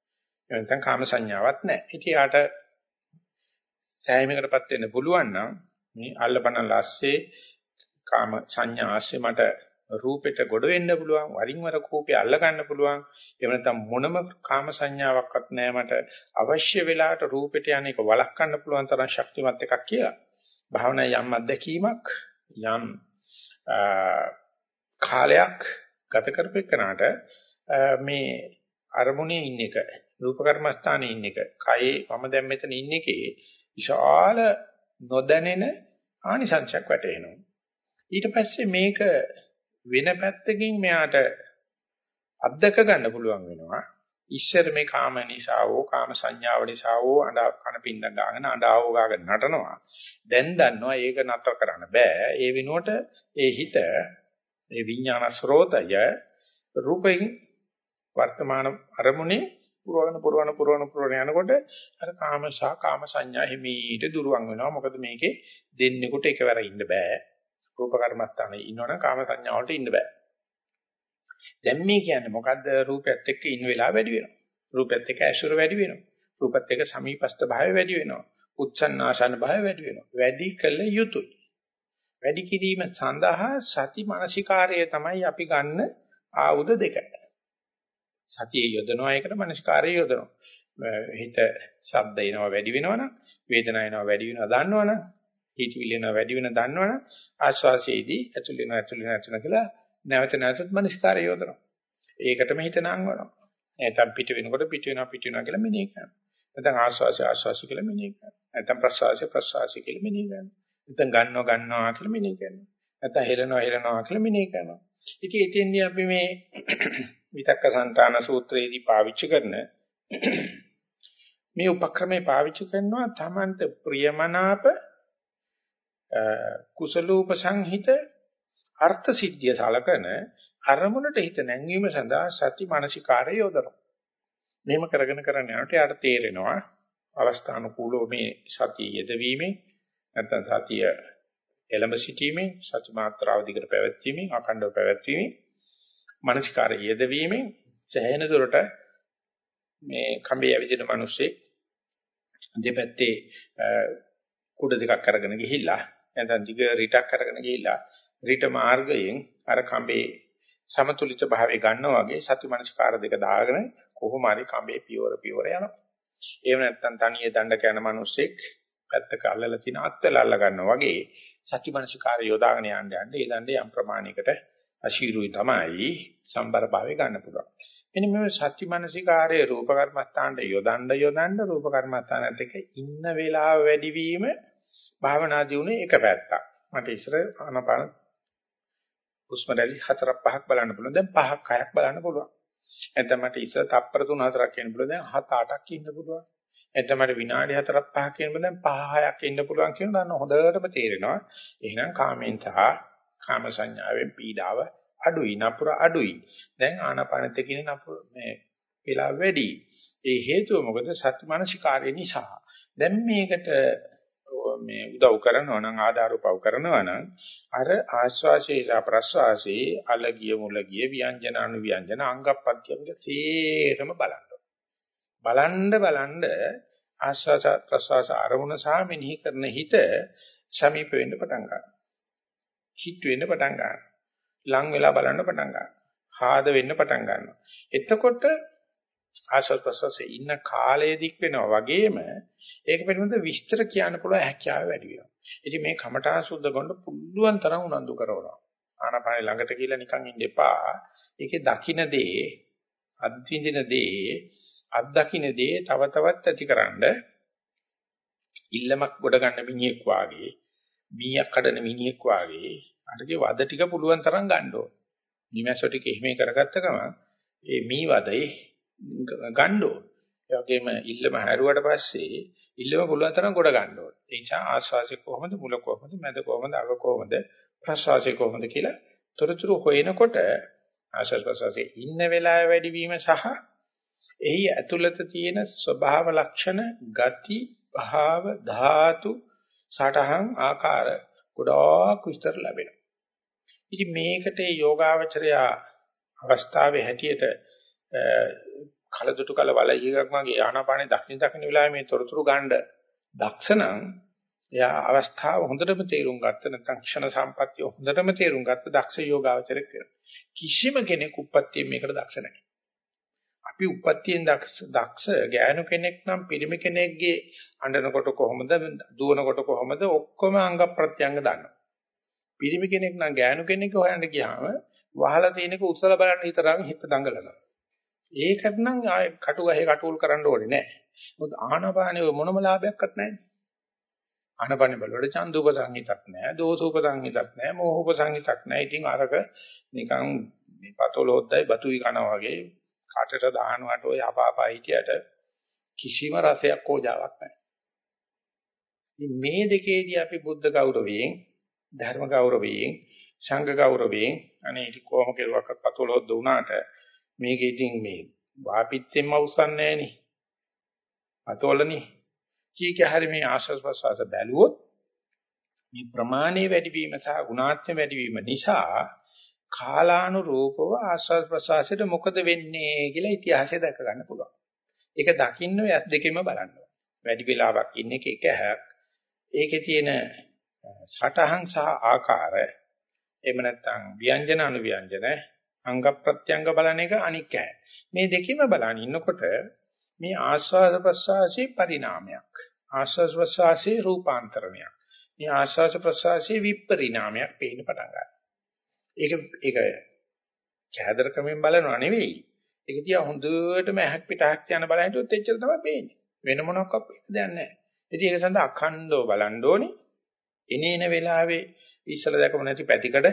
නැත්නම් කාම සංඥාවක් නැහැ. ඉතින් යාට සෑහීමකටපත් වෙන්න පුළුවන් නම් මේ අල්ලපන ලස්සේ කාම සංඥා ආස්සේ මට රූපෙට ගොඩ වෙන්න පුළුවන් වරින් වර කෝපේ අල්ල ගන්න පුළුවන්. එහෙම නැත්නම් මොනම කාම සංඥාවක්වත් නැහැ මට අවශ්‍ය වෙලාවට රූපෙට යන්නේක වළක්වන්න පුළුවන් තරම් ශක්තිමත් එකක් කියලා. භාවනා යම් අත්දැකීමක් යම් කාලයක් ගත කරපෙන්නාට මේ අරමුණේ ඉන්න එක රූප කර්මස්ථානයේ ඉන්න එක කයේ මම දැන් මෙතන ඉන්න එකේ විශාල නොදැනෙන ආනිසංශයක් වැටෙනවා. ඊට පස්සේ මේක වෙන පැත්තකින් මෙයාට අත්දක ගන්න පුළුවන් වෙනවා. ඉස්සර මේ කාම නිසා හෝ කාම සංඥාව නිසා හෝ අඬ කන පින්ද ගාගෙන අඬාවෝ ගාගෙන නටනවා. දැන් දන්නවා ඒක නතර කරන්න බෑ. ඒ වෙනුවට ඒ හිත ඒ විඥාන ස්රෝතය රූපයෙන් වර්තමාන අරමුණේ පුරවන පුරවන පුරවන පුරවන යනකොට අර කාමසා කාම සංඥා හිමීට දුරවන් වෙනවා. මොකද මේකේ දෙන්නෙකුට එකවර ඉන්න බෑ. රූප කර්මස්ථානේ ඉන්නවනම් කාම සංඥා වලට ඉන්න බෑ. දැන් මේ කියන්නේ මොකද්ද රූපයත් එක්ක ඉන්න වෙලාව වැඩි වෙනවා. රූපයත් එක්ක ඇසුර වැඩි වෙනවා. රූපත් එක්ක සමීපස්ත භාවය වැඩි වෙනවා. උච්චන්නාසන භාවය වැඩි වෙනවා. වැඩි කළ යුතුයි. වැඩි කිරීම සඳහා සති මානසිකාර්යය තමයි අපි ගන්න ආයුධ දෙක. සතිය යොදනවා එකට මානසිකාර්යය යොදනවා. හිත ශබ්ද එනවා වැඩි වෙනවනම් වේදනාව එනවා වැඩි වෙනවා දන්නවනම් හිතවිලි එනවා වැඩි වෙන දන්නවනම් ආශ්වාසයේදී ඇතුල් වෙනවා ඇතුල් වෙනවා ඇතුල් කියලා නැවත නැවතත් මනස්කාරය යොදනවා. ඒකටම හිත නංවනවා. නැත්නම් පිට වෙනකොට පිට වෙනවා පිට වෙනවා කියලා මෙනෙහි කරනවා. නැත්නම් ආස්වාසය ආස්වාසය කියලා මෙනෙහි කරනවා. නැත්නම් ප්‍රසවාසය ප්‍රසවාසය කියලා මෙනෙහි කරනවා. නැත්නම් ගන්නවා ගන්නවා කියලා මෙනෙහි කරනවා. නැත්නම් හෙලනවා හෙලනවා කියලා මෙනෙහි කරනවා. ඉතින් එතෙන්දී අපි මේ විතක්ක සංතාන සූත්‍රයේදී පාවිච්චි කරන මේ උපක්‍රමේ පාවිච්චි කරනවා තමන්ට ප්‍රියමනාප කුසලෝපසංහිත අර්ථ සිද්ධිය සලකන අරමුණට හිත නැංවීම සඳහා සති මානසිකාරය යොදනවා. මෙහෙම කරගෙන කරගෙන යනකොට යාට තේරෙනවා අවස්ථානුකූලව මේ සතිය යෙදවීමෙන් නැත්නම් සතිය එළඹ සිටීමෙන් සති මාත්‍රාව දිගට පැවැත්වීමෙන් අඛණ්ඩව පැවැත්වීමෙන් මානසිකාරය යෙදවීමෙන් සෑහෙන දුරට මේ කඹේ ඇවිදින මිනිස්සේ දෙපැත්තේ කුඩ දෙකක් අරගෙන ගිහිල්ලා නැත්නම් දිග රිටක් අරගෙන ගිහිල්ලා රිට මාර්ගයෙන් අර කඹේ සමතුලිත භාවය ගන්නවා වගේ සති මනස්කාර දෙක දාගෙන කොහොම හරි කඹේ පියවර පියවර යනවා. එහෙම නැත්නම් තනියේ දණ්ඩ කන මිනිස්සෙක් පැත්තක අල්ලලා තින අත්වල අල්ල ගන්නවා වගේ සති මනස්කාර යොදාගෙන යන්න යන්න ඒ දණ්ඩේ යම් ප්‍රමාණයකට අශීරුයි තමයි සම්බර භාවය ගන්න පුළුවන්. මෙන්න මේ සති මනසිකාරයේ රූප කර්මස්ථානට යොදන්න යොදන්න රූප කර්මස්ථානත් එක්ක ඉන්න වේලාව වැඩිවීම භාවනා දියුනේ එක පැත්තක්. මට ඉස්සර ආනපාන හුස්ම රැලි හතරක් පහක් බලන්න පුළුවන්. දැන් පහක් හයක් බලන්න පුළුවන්. එතන මට ඉස්සර තප්පර තුන හතරක් කියන්න පුළුවන්. දැන් හත අටක් ඉන්න පුළුවන්. එතන මට විනාඩි හතරක් පහක් කියන්න පුළුවන්. දැන් පහ හයක් ඉන්න පුළුවන් කියන දන්න හොඳටම තේරෙනවා. එහෙනම් කාමෙන් සහ කාම සංඥාවෙන් පීඩාව අඩුයි නපුර අඩුයි. දැන් ආනාපානෙත් කියන නපුර මේ වෙලා වැඩි. ඒ හේතුව මොකද සත්‍ය මානසිකාරය නිසා. දැන් මේකට මේ උදව් කරනවා නම් ආධාර උපව් කරනවා නම් අර ආශ්වාසයේ සහ ප්‍රශ්වාසයේ අලගිය මුලගිය ව්‍යංජන අනු ව්‍යංජන අංගපත්‍යංග සේරම බලන්න. බලන්න බලන්න ආශ්වාස ප්‍රශ්වාස අරමුණ සහ මෙනෙහි කරන හිත සමීප වෙන්න පටන් ගන්නවා. හිට වෙන්න පටන් ගන්නවා. ලං වෙලා බලන්න පටන් ගන්නවා. හාද වෙන්න පටන් ගන්නවා. එතකොට ආශ්වාස ප්‍රශ්වාසයේ ඉන්න කාලය දික් වෙනවා වගේම ඒක පිළිබඳ විස්තර කියන්න පුළුවන් හැකියාව වැඩි වෙනවා. ඉතින් මේ කමඨා සුද්ධ කරන පුළුවන් තරම් උනන්දු කරනවා. ආනාපානෙ ළඟට ගිහිල්ලා නිකන් ඉන්න එපා. ඒකේ දකින්න දේ, අත්විඳින දේ, අත්දකින්න දේ තව තවත් ඇතිකරනද ඉල්ලමක් ගොඩ ගන්න මිනිහෙක් වාගේ, මීයක් කඩන මිනිහෙක් වාගේ අරගේ වද ටික පුළුවන් තරම් ගන්න ඕන. මීමැස්සෝ ටික එහෙම කරගත්ත ගමන් ඒ මී වදේ ගන්න ඕන. ඒ වගේම ඉල්ලම හැරුවට පස්සේ ඉල්ලම පුළුවන් තරම් ගොඩ ගන්න ඕන. ඒ නිසා ආස්වාසිය කොහොමද මුල කොහොමද මැද කොහොමද අග කොහොමද ප්‍රසවාසය කොහොමද කියලා තොරතුරු හොයනකොට ආස්වාස් ප්‍රසවාසයේ ඉන්න වෙලාව වැඩිවීම සහ එහි ඇතුළත තියෙන ස්වභාව ලක්ෂණ ගති භාව ධාතු සටහන් ආකාර ගොඩාක් විස්තර ලැබෙනවා. ඉතින් මේකට යෝගාවචරය අවස්ථාවේ හැටියට කලදුටු කල වල ඊගක් වගේ ආනාපානේ දක්ෂින දක්ෂින වෙලාවේ මේ තොරතුරු ගන්න දක්ෂණං එයා අවස්ථාව හොඳටම තේරුම් ගත්ත නැත්නම් ක්ෂණ සම්පත්තිය හොඳටම තේරුම් ගත්ත දක්ෂ යෝගාවචරයක් වෙනවා. කිසිම කෙනෙක් උප්පත්තියෙන් මේකට දක්ෂ නැහැ. අපි උප්පත්තියෙන් දක්ෂ දක්ෂ ගෑනු කෙනෙක් නම් පිරිමි කෙනෙක්ගේ අඬනකොට කොහොමද දුවනකොට කොහොමද ඔක්කොම අංග ප්‍රත්‍යංග දන්නවා. පිරිමි කෙනෙක් නම් ගෑනු කෙනෙක් හොයන්න ගියාම වහලා තියෙනක උත්සල බලන්න හිතරම් හිත දඟලනවා. ඒකට නම් කටු ගහේ කටුල් කරන්න ඕනේ නැහැ. මොකද ආනාපානේ මොනම ලාභයක්වත් නැහැ. ආනපන බලවල චන්දුප සංහිතක් නැහැ, දෝසුප සංහිතක් නැහැ, මෝහුප සංහිතක් නැහැ. ඉතින් අරක නිකන් මේ පතොල හොද්දයි බතුයි කනවා වගේ කාටට දානවට ඔය අපාපා හිටියට කිසිම රසයක් ඕජාවක් නැහැ. මේ දෙකේදී අපි බුද්ධ ගෞරවයෙන්, ධර්ම ගෞරවයෙන්, සංඝ ගෞරවයෙන් අනේ ඉති කොහොම කෙරුවක් පතොල හොද්ද වුණාට මේක ඉතින් මේ වාපිත්තෙන්ම අවසන් නැහෙනේ. අතෝලනේ. කීක හරි මේ ආශස් ප්‍රසවාස බැලුවොත් මේ ප්‍රමාණයේ වැඩිවීම සහ ගුණාත්ම වැඩිවීම නිසා කාලානුරූපව ආශස් ප්‍රසවාසයට මොකද වෙන්නේ කියලා ඉතිහාසය දැක ගන්න පුළුවන්. ඒක දකින්න ඇස් දෙකෙන්ම බලන්න. වැඩි වෙලාවක් ඉන්න එක එක හැක්. ඒකේ තියෙන සටහන් සහ ආකාර එහෙම නැත්නම් ව්‍යංජන අනුව්‍යංජන අංග ප්‍රත්‍යංග බලන එක අනික් ඇහැ. මේ දෙකෙම බලන ඉන්නකොට මේ ආස්වාද ප්‍රසආසී පරිණාමයක්. ආස්වාද ප්‍රසආසී රූපාන්තරණයක්. මේ ආස්වාද ප්‍රසආසී විපරිණාමයක් පේන්න පටන් ගන්නවා. ඒක ඒක කැදර ක්‍රමෙන් බලනවා නෙවෙයි. ඒක තියා හොඳටම ඇහක් පිටහක් යන බලහිටුත් එච්චර තමයි පේන්නේ. වෙන මොනක්වත් පේන්න දෙයක් නැහැ. ඉතින් ඒක සඳහා අඛණ්ඩව බලන්න ඕනේ. එනේන වෙලාවේ ඉස්සල දැකම නැති පැතිකඩ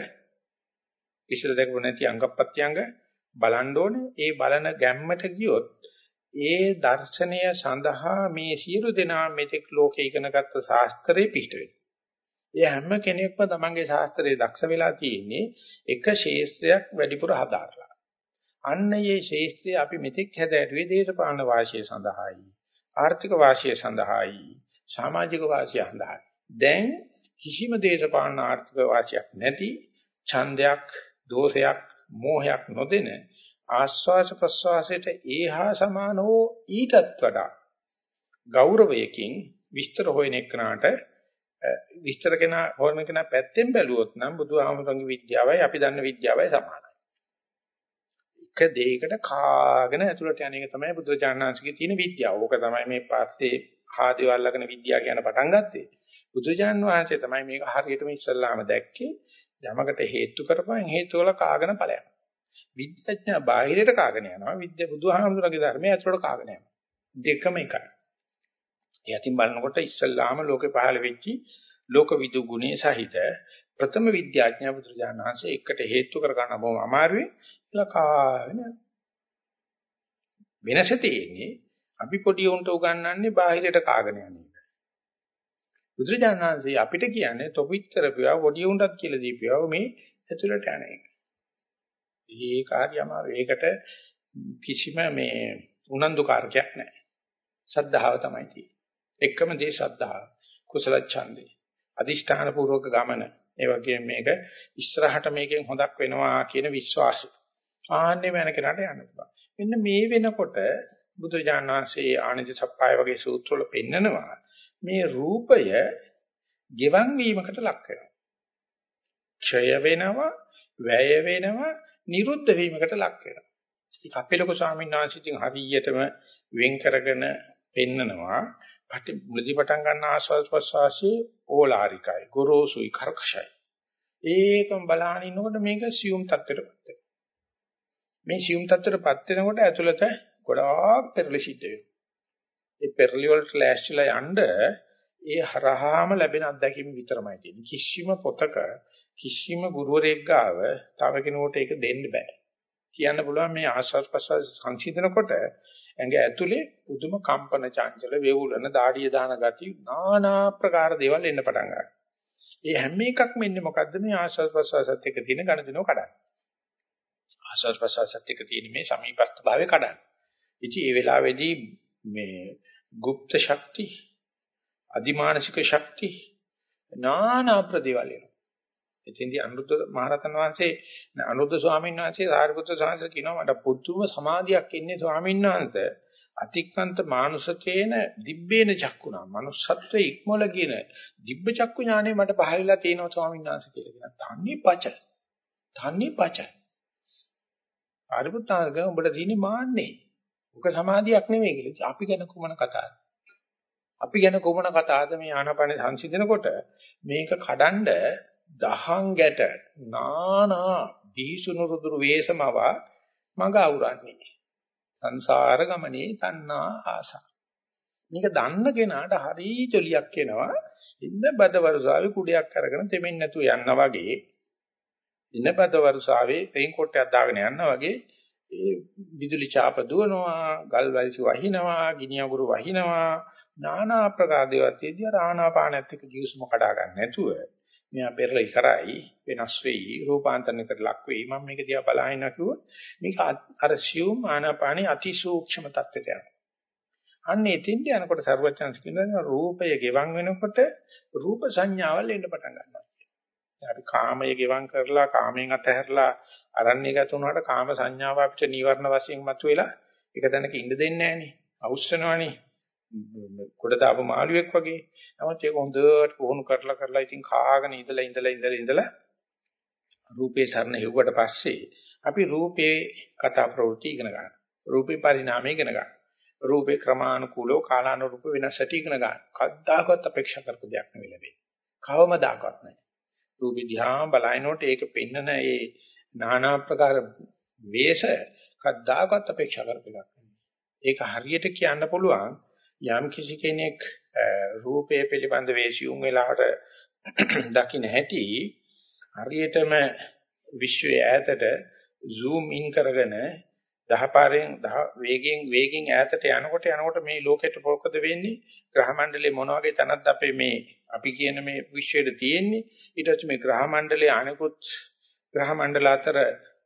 ඉස්සල දැකම නැති අංගපත්‍යංග බලන්න ඕනේ. ඒ බලන ගැම්මට ගියොත් ඒ දර්ශනය සඳහා මේ සියලු දෙනා මෙතෙක් ලෝකේ ඉගෙනගත්ත ශාස්ත්‍රයේ පිහිට වෙනවා. ඒ හැම කෙනෙක්ම තමන්ගේ ශාස්ත්‍රයේ දක්ෂ වෙලා තියෙන්නේ එක ශේස්ත්‍රයක් වැඩිපුර හදාarලා. අන්න මේ ශේස්ත්‍රය අපි මෙතෙක් හැදෑරුවේ දේශපාලන වාසිය සඳහායි. ආර්ථික වාසිය සඳහායි. සමාජික වාසිය සඳහායි. දැන් කිසිම දේශපාලන ආර්ථික වාසියක් නැති ඡන්දයක්, දෝෂයක්, මෝහයක් නොදෙන ආස්වාස ප්‍රස්වාසයට ඒහා සමාන හෝ ඊටත් වඩා ගෞරවයකින් විස්තර හොයන එකනට විස්තර කෙනා හොයන කෙනා පැත්තෙන් බැලුවොත් නම් බුදුහාමුදුරන්ගේ විද්‍යාවයි අපි දන්න විද්‍යාවයි සමානයි. එක දෙයකට කාගෙන ඇතුළට යන එක තමයි බුදුචානන්සේගේ තියෙන විද්‍යාව. ඕක තමයි මේ පස්සේ ආදිවල් ළගෙන විද්‍යාව කියන පටන් ගත්තේ. බුදුචාන් වහන්සේ තමයි මේක හරියටම ඉස්සල්ලාම දැක්කේ. යමකට හේතු කරපන් හේතු වල කාගෙන ඵලයක්. විද්‍යාඥයා බාහිරට කාගෙන යනවා. විද්‍යා බුදුහාමුදුරගේ ධර්මයේ ඇතුළට කාගෙන යනවා. දෙකම එකයි. ඒ අතින් බලනකොට ඉස්සල්ලාම ලෝකේ පහළ වෙච්චි ලෝකවිදු ගුණේ සහිත ප්‍රථම විද්‍යාඥයා බුදුරජාණන් වහන්සේ එකට හේතු කර ගන්න බොහොම අමාරුයි. ලකාගෙන වෙනස තියෙන්නේ අපි පොඩි උන්ට උගන්වන්නේ බාහිරට කාගෙන යන එක. බුදුරජාණන් වහන්සේ අපිට කියන්නේ තොපිට කරපුවා පොඩි උන්ටත් කියලා දීපුවා මේ ඇතුළට යන එක. ඒක හරි අමාරු. ඒකට කිසිම මේ උනන්දුකාරකයක් නැහැ. ශ්‍රද්ධාව තමයි තියෙන්නේ. එකම දේ ශ්‍රද්ධාව. කුසල ඡන්දේ. අදිෂ්ඨාන පූර්වක ගමන. ඒ වගේම මේක ඉස්සරහට මේකෙන් හොදක් වෙනවා කියන විශ්වාසය. ආන්නේ වෙන කෙනාට යන්න පුළුවන්. මෙන්න මේ වෙනකොට බුදුජානනාංශයේ ආනන්ද සප්පාය වගේ සූත්‍රවල පෙන්නනවා මේ රූපය ගෙවන් වීමකට ලක් වෙනවා. ක්ෂය වෙනවා, වැය වෙනවා, නිරුද්ධ වීමකට ලක් වෙනවා. ඒක අපේ ලොකු ස්වාමීන් වහන්සේ ඉතින් හරියටම වෙන් කරගෙන පෙන්නනවා. පටි මුලදී පටන් ගන්න ආස්වාද ප්‍රසවාසී ඕලාරිකයි, ගොරෝසුයි, කර්කශයි. ඒකම බලහන් ඉන්නකොට මේක සියුම් තත්ත්වයටපත් වෙනවා. මේ සියුම් තත්ත්වයටපත් වෙනකොට ඇතුළත ගොඩාක් පෙරලි සිද්ධ වෙනවා. ඒ පෙරලි වලට ලෑස්තිලා යන්න ඒ හරහාම ලැබෙන අත්දැකීම විතරමයි තියෙන්නේ. කිසිම පොතක කිසිම ගුරුවරයෙක් ගාව තව කෙනෙකුට ඒක දෙන්න බෑ. කියන්න පුළුවන් මේ ආස්වාද ප්‍රසවාස සංසිඳනකොට ඇඟ ඇතුලේ පුදුම කම්පන චංචල වේවුලන දාඩිය දාන ගති নানা ප්‍රකාර දේවල් එන්න පටන් ගන්නවා. ඒ හැම එකක්ම එන්නේ මොකද්ද මේ ආස්වාද ප්‍රසවාසත් එක්ක තියෙන ගණදිනව කඩන්න. ආස්වාද ප්‍රසවාසත් එක්ක තියෙන මේ සමීපස්ත භාවය කඩන්න. ඉතින් ඒ වෙලාවේදී මේ গুপ্ত ශක්ති අදිමානසික ශක්ති නානා ප්‍රදේවල් එනවා. එතෙන්දී අනුරුද්ධ මහරතන් වහන්සේ අනුරුද්ධ ස්වාමීන් වහන්සේ සාරිපුත්‍ර ස්වාමීන් කියනවා මට පුදුම සමාධියක් ඉන්නේ ස්වාමීන් වහන්සේ අතික්කන්ත මානුෂකේන දිබ්බේන චක්කුණා manussත්වයේ ඉක්මොල කියන දිබ්බ චක්කු ඥානෙ මට පහළලා තියෙනවා ස්වාමීන් වහන්සේ කියලා කියනවා. තන්නේ පච. තන්නේ පච. ආරිපුත්‍රාගම උඹට තියෙන්නේ මාන්නේ. ඔක සමාධියක් නෙමෙයි කියලා. අපි ගැන කුමන කතාවද? අපි ගැන කුමන කතාවද මේ ආනාපාන සංසිඳනකොට මේක කඩන්ඩ දහං ගැට නානා දීසුණු රුදුරු වේසමව මඟ අවුරන්නේ. සංසාර ගමනේ තණ්හා ආසා. මේක දන්න කෙනාට හරි ජොලියක් එනවා. ඉන්න බද වරුසාවේ කුඩයක් අරගෙන තෙමෙන්නේ නැතුව යනවා වගේ. ඉන්න බද වරුසාවේ රේන් කොට් එකක් දාගෙන යනවා වගේ ඒ විදුලි ඡාප දුවනවා, ගල් වැලිසි වහිනවා, ගිනි අඟුරු වහිනවා, নানা ආකාර දේවල් තියදී අර ආනාපානත් එක්ක ජීවසම කඩා ගන්න නැතුව මෙයා පෙරලි කරයි වෙනස් වෙයි රූපාන්තරණයකට ලක් වෙයි. මම මේක දිහා බලහිනා කිව්වොත් මේක අර සියුම් ආනාපානී අතිසූක්ෂම තත්ත්වයට යනවා. අන්න එතෙන්ට යනකොට සර්වචන්ස් කියනවා රූපය ගෙවන් වෙනකොට රූප සංඥාවල් එන්න පටන් ගන්නවා අපි කාමය ගෙවන් කරලා කාමයෙන් අතහැරලා අරණ්‍ය ගත වුණාට කාම සංඥාව අපිට නීවරණ වශයෙන් මතුවෙලා එක තැනක ඉඳ දෙන්නේ නැහනේ. අවුස්සනවනේ. කොට දාපු මාළුවෙක් වගේ. නමුත් ඒක හොඳට පුහුණු කරලා කරලා ඉතින් කාගෙන ඉඳලා ඉඳලා ඉඳලා ඉඳලා රූපේ සරණ හෙව්වට පස්සේ අපි රූපේ කතා ප්‍රවෘත්ති ඉගෙන ගන්නවා. රූපේ පරිණාමය ඉගෙන ගන්නවා. රූපේ ක්‍රමානුකූලව කාලානුරූප වෙනස් ඇති ඉගෙන ගන්නවා. කද්දාකවත් අපේක්ෂා කරපු දෙයක් නෙවෙයි ලැබෙන්නේ. කවමදාකවත් නැහැ. රූපේ දිහා බලනකොට ඒක පෙන්නන ඒ নানা ආකාර වේශ කද්දාකවත් අපේක්ෂා කරපු එකක් නෙවෙයි. ඒක හරියට කියන්න පුළුවන් යම් කිසි කෙනෙක් රූපය පිළිබඳ වේසියුම් වෙලාවට දකින්න හැටි හරියටම විශ්වයේ ඈතට zoom in කරගෙන දහපාරෙන් දහ වේගෙන් වේගෙන් ඈතට යනකොට යනකොට මේ ලෝකෙට මොකද වෙන්නේ? ග්‍රහ මණ්ඩලේ මොන වගේ තැනක්ද අපේ මේ අපි කියන මේ විශ්වයේ තියෙන්නේ? ඊට පස්සේ මේ ග්‍රහ මණ්ඩලයේ අනිකුත් ග්‍රහ මණ්ඩල අතර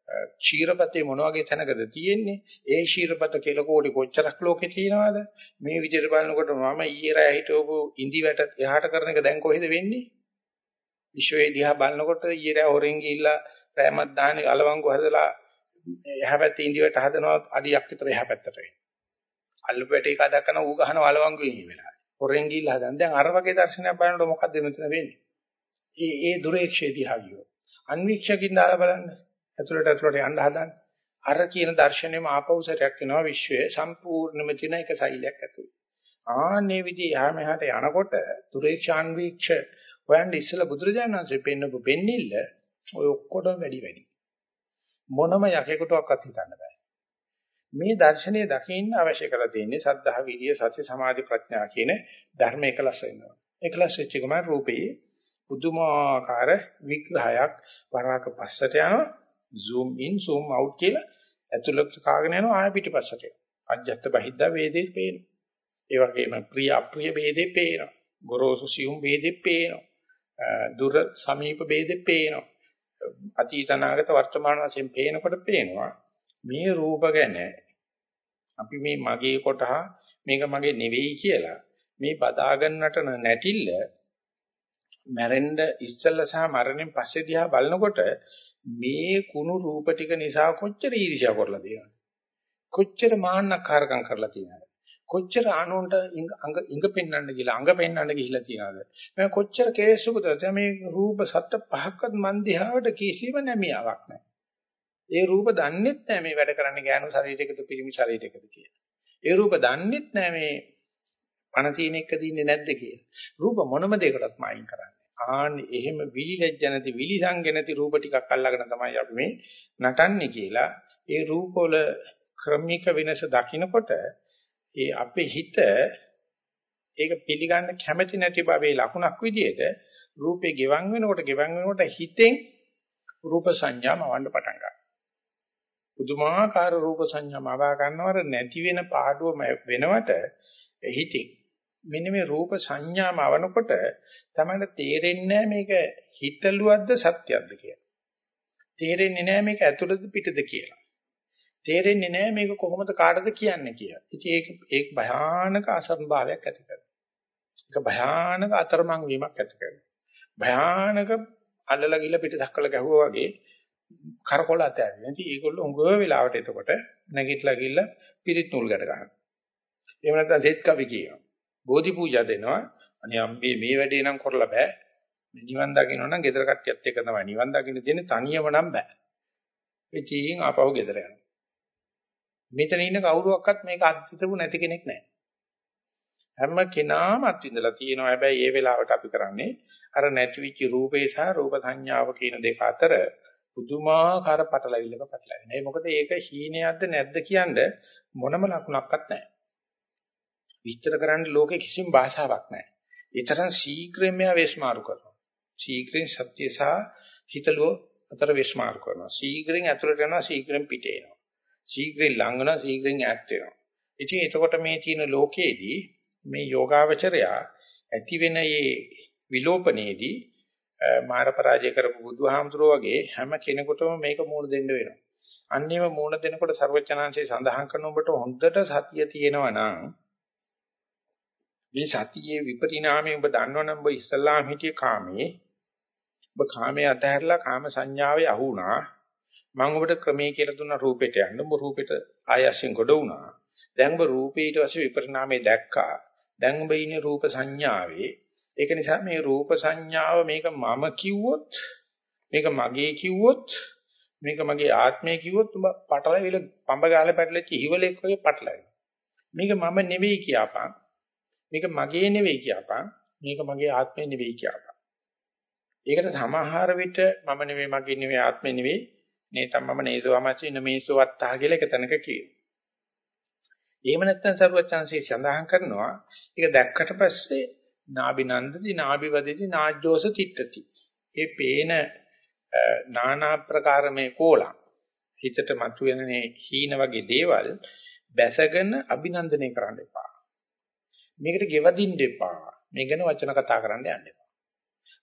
ක්ෂීරපතේ මොන වගේ තැනකද තියෙන්නේ? ඒ ක්ෂීරපත කෙල කෝටි කොච්චරක් ලෝකේ තියෙනවද? මේ විදිහට බලනකොට මම ඊයේ රෑ හිටවපු ඉඳි වැට එහාට කරන එක දැන් කොහෙද වෙන්නේ? විශ්වයේ දිහා බලනකොට ඊයේ රෑ හොරෙන් ගිහිල්ලා රෑමත් දාහනේ අලවංගු හදලා එහා පැත්තේ ඉඳි වැට හදනවා අඩියක් විතර එහා පැත්තට වෙන්නේ. අල්ලපු වැට එක දක්කන ඌ ගහන අලවංගු ඉන්නේ වෙලාවේ. හොරෙන් ගිහිල්ලා හදන. දැන් අර වගේ දර්ශනයක් බලනකොට මොකක්ද මෙතන වෙන්නේ? ඒ ඒ දුරේක්ෂේ දිහා ගියෝ. අන්වීක්ෂකින් දාලා බලන්න. ඇතුළට ඇතුළට යන්න හදන්නේ. අර කියන දර්ශනයම ආපෞසරයක් වෙනවා විශ්වයේ සම්පූර්ණම තියෙන එක සෛලයක් ඇතුළේ. ආන්නේ විදිහ යහම එහාට යනකොට දුරේක්ෂාන් වීක්ෂ හොයන්න ඉස්සලා බුදුරජාණන් වහන්සේ පෙන්නපු පෙන්නිල්ල ඔය ඔක්කොටම වැඩි වැඩි. මොනම යකෙකුටවත් හිතන්න බෑ. මේ දර්ශනය දකින්න අවශ්‍ය කරලා තියෙන්නේ සද්ධා විරිය සති සමාධි ප්‍රඥා කියන ධර්ම එකලස් වෙනවා. එකලස් වෙච්ච ගමන් රූපේ පුදුමාකාර විග්‍රහයක් වරාක පස්සට යනවා zoom in zoom out කියලා ඇතුළට කාගෙන යනවා ආය පිටිපස්සට යනවා. අජ්ජත් බහිද්දා වේදේ පේනවා. ඒ වගේම ප්‍රිය අප්‍රිය වේදේ පේනවා. ගොරෝසු සියුම් වේදේ පේනවා. දුර සමීප වේදේ පේනවා. අතීත අනාගත වර්තමාන වශයෙන් පේනකොට පේනවා මේ රූප ගැන අපි මේ මගේ කොටහ මේක මගේ නෙවෙයි කියලා මේ බදාගන්නට නැටිල්ල මැරෙන්න ඉස්සෙල්ලා සහ මරණයෙන් පස්සේ දිහා බලනකොට මේ කුණු රූප ටික නිසා කොච්චර ඊර්ෂ්‍යා කරලා තියෙනවද? කොච්චර මාන්නකාරකම් කරලා තියෙනවද? කොච්චර ආනෝන්ට අඟ ඉඟ පෙන්වන්න ගිහලා අඟ පෙන්වන්න ගිහිලා තියෙනවද? මම කොච්චර කේසුකද මේ රූප සත්‍ය පහක්වත් මන් දිහාවට කිසිම නැමියාවක් නැහැ. ඒ රූප දන්නෙත් නැහැ මේ වැඩ කරන්න ගෑනු ශරීරයකද පිරිමි ශරීරයකද කියලා. ඒ රූප දන්නෙත් නැහැ මේ පණ තියෙන එක දින්නේ නැද්ද කියලා. රූප මොනම දෙයකටත් මායින් කරන්නේ. ආන්නේ එහෙම විලිලැජ්ජ නැති විලිසංග නැති රූප ටිකක් අල්ලගෙන තමයි අපි මේ නටන්නේ කියලා ඒ රූපවල ක්‍රමික වෙනස දකිනකොට ඒ අපේ හිත ඒක පිළිගන්න කැමැති නැති බවේ ලකුණක් විදිහට රූපේ ගෙවන් වෙනකොට ගෙවන් වෙනකොට හිතෙන් රූප සංඥාම වන්න පටන් ගන්නවා. පුදුමාකාර රූප සංඥාම ආවා ගන්නවර නැති වෙන පාඩුව වෙනවට හිතින් මෙන්න මේ රූප සංඥාම අවනකොට තමයි තේරෙන්නේ මේක හිතලුවද්ද සත්‍යයක්ද කියලා. තේරෙන්නේ නැහැ මේක ඇතුළත පිටද කියලා. තේරෙන්නේ නැහැ මේක කොහොමද කාටද කියන්නේ කියලා. ඉතින් ඒක ඒක භයානක අසම්භාවයක් ඇති කරනවා. ඒක භයානක අතරමං වීමක් ඇති කරනවා. භයානක අල්ලලා ගිල පිටසක් කළ ගැහුවා වගේ කරකොල අතෑරෙනවා. ඉතින් ඒගොල්ලෝ උඟ වෙලාවට එතකොට නැගිටලා ගිල්ල පිරිත් නූල් ගැට ගන්නවා. එහෙම නැත්නම් සෙත් කවි කියනවා. බෝධි පූජා දෙනවා. අනේ අම්බේ මේ වැඩේ නම් කරලා බෑ. නිවන් දකින්න නම් ගෙදර කට්ටියත් එක්ක තමයි නිවන් දකින්න තියෙන්නේ තනියම නම් බෑ. ඒ චීන් ආපහු ගෙදර යනවා. මෙතන ඉන්න කවුරුවක්වත් මේක අත්විඳපු නැති කෙනෙක් නැහැ. හැම කෙනාම අත්විඳලා තියෙනවා. හැබැයි ඒ වෙලාවට අපි කරන්නේ අර නැතිවිච්ච රූපේ සහ රූප සංඥාව කියන දෙක අතර පුදුමාකාර පටලවිල්ලක පටලැවෙනවා. ඒ මොකද ඒක හීනයක්ද නැද්ද කියන්න මොනම ලකුණක්වත් නැහැ. විස්තර කරන්න ලෝකේ කිසිම භාෂාවක් නැහැ. ඒ තරම් ශීඝ්‍රයෙන් මෙයා වේස්මාරු කරනවා. ශීඝ්‍රයෙන් සත්‍ය සහ හිතලුව අතර වේස්මාරු කරනවා. ශීඝ්‍රයෙන් ඇතුළට යනවා ශීඝ්‍රයෙන් පිට එනවා. ශීඝ්‍රයෙන් ලඟ වෙනවා ශීඝ්‍රයෙන් ඈත් වෙනවා. ඉතින් එතකොට මේ තියෙන ලෝකයේදී මේ යෝගාවචරයා ඇති වෙන මේ විලෝපනයේදී මාර පරාජය කරපු බුදුහාමුදුරුවෝ වගේ හැම කෙනෙකුටම මේක මූණ දෙන්න වෙනවා. අන්නේම මූණ දෙනකොට ਸਰවචනාංශේ සඳහන් කරන ඔබට හොඳට සතිය තියෙනවා නම් මේ සතියේ විපරිණාමය ඔබ දන්නවනම් ඔබ ඉස්ලාම් හිටියේ කාමේ. ඔබ කාමයේ අතහැරලා කාම සංඥාවේ අහු වුණා. මම ඔබට ක්‍රමයේ කියලා දුන්න රූපෙට යන්න. ඔබ රූපෙට ආයස්යෙන් ගොඩ වුණා. දැන් ඔබ රූපේ ඊට පස්සේ විපරිණාමය දැක්කා. දැන් ඔබ ඉන්නේ රූප සංඥාවේ. ඒක නිසා මේ රූප සංඥාව මේක මම කිව්වොත් මේක මගේ කිව්වොත් මේක මගේ ආත්මය කිව්වොත් උඹ පටලවිල පඹ ගාලා පැටලෙච්ච හිවලෙක් වගේ පටලවෙනවා. මේක මම නෙවෙයි කියපන්. මේක මගේ නෙවෙයි කියපන්. මේක මගේ ආත්මය නෙවෙයි කියපන්. ඒකට සමහර විට මම නෙවෙයි මගේ නෙවෙයි ආත්මය නෙවෙයි නේතම් මම නේසවමචි නමේසෝ වත්තා කියලා එක තැනක කියනවා. එහෙම නැත්නම් සරුවචාන්සේ සඳහන් කරනවා ඒක දැක්කට පස්සේ නාබිනන්දති නාබිවදති නාජ්ජෝස තිට්ඨති. ඒ පේන නානා ප්‍රකාර මේ කෝලම් හිතට මතුවෙන මේ හීන වගේ දේවල් බැසගෙන අභිනන්දනය කරන්න එපා. මේකට ගෙවදින්න එපා. මේ ගැන වචන කතා කරන්න යන්න එපා.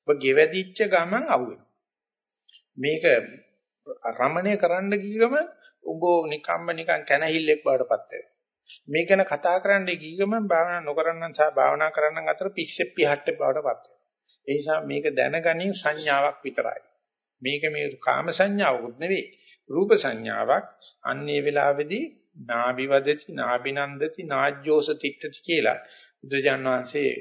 ඔබ ගෙවදිච්ච ගමන් අහුවෙනවා. මේක රමණය කරන්න ගියම උඹ නිකම්ම නිකන් කැනහිල්ලෙක් බවටපත් වෙනවා. මේ ගැන කතා කරන්න ගියම භාවනා නොකරනන් සහ භාවනා කරනන් අතර පිස්සෙ පිහට්ටේ බවටපත් වෙනවා. ඒ නිසා මේක දැනගනින් සංඥාවක් විතරයි. මේක මේ කාම සංඥාවකුත් නෙවෙයි රූප සංඥාවක් අන්නේ වෙලාවේදී නාභිවදති නාභිනන්දති නාජ්ජෝස තිට්ඨති කියලා බුදුජාන් වහන්සේ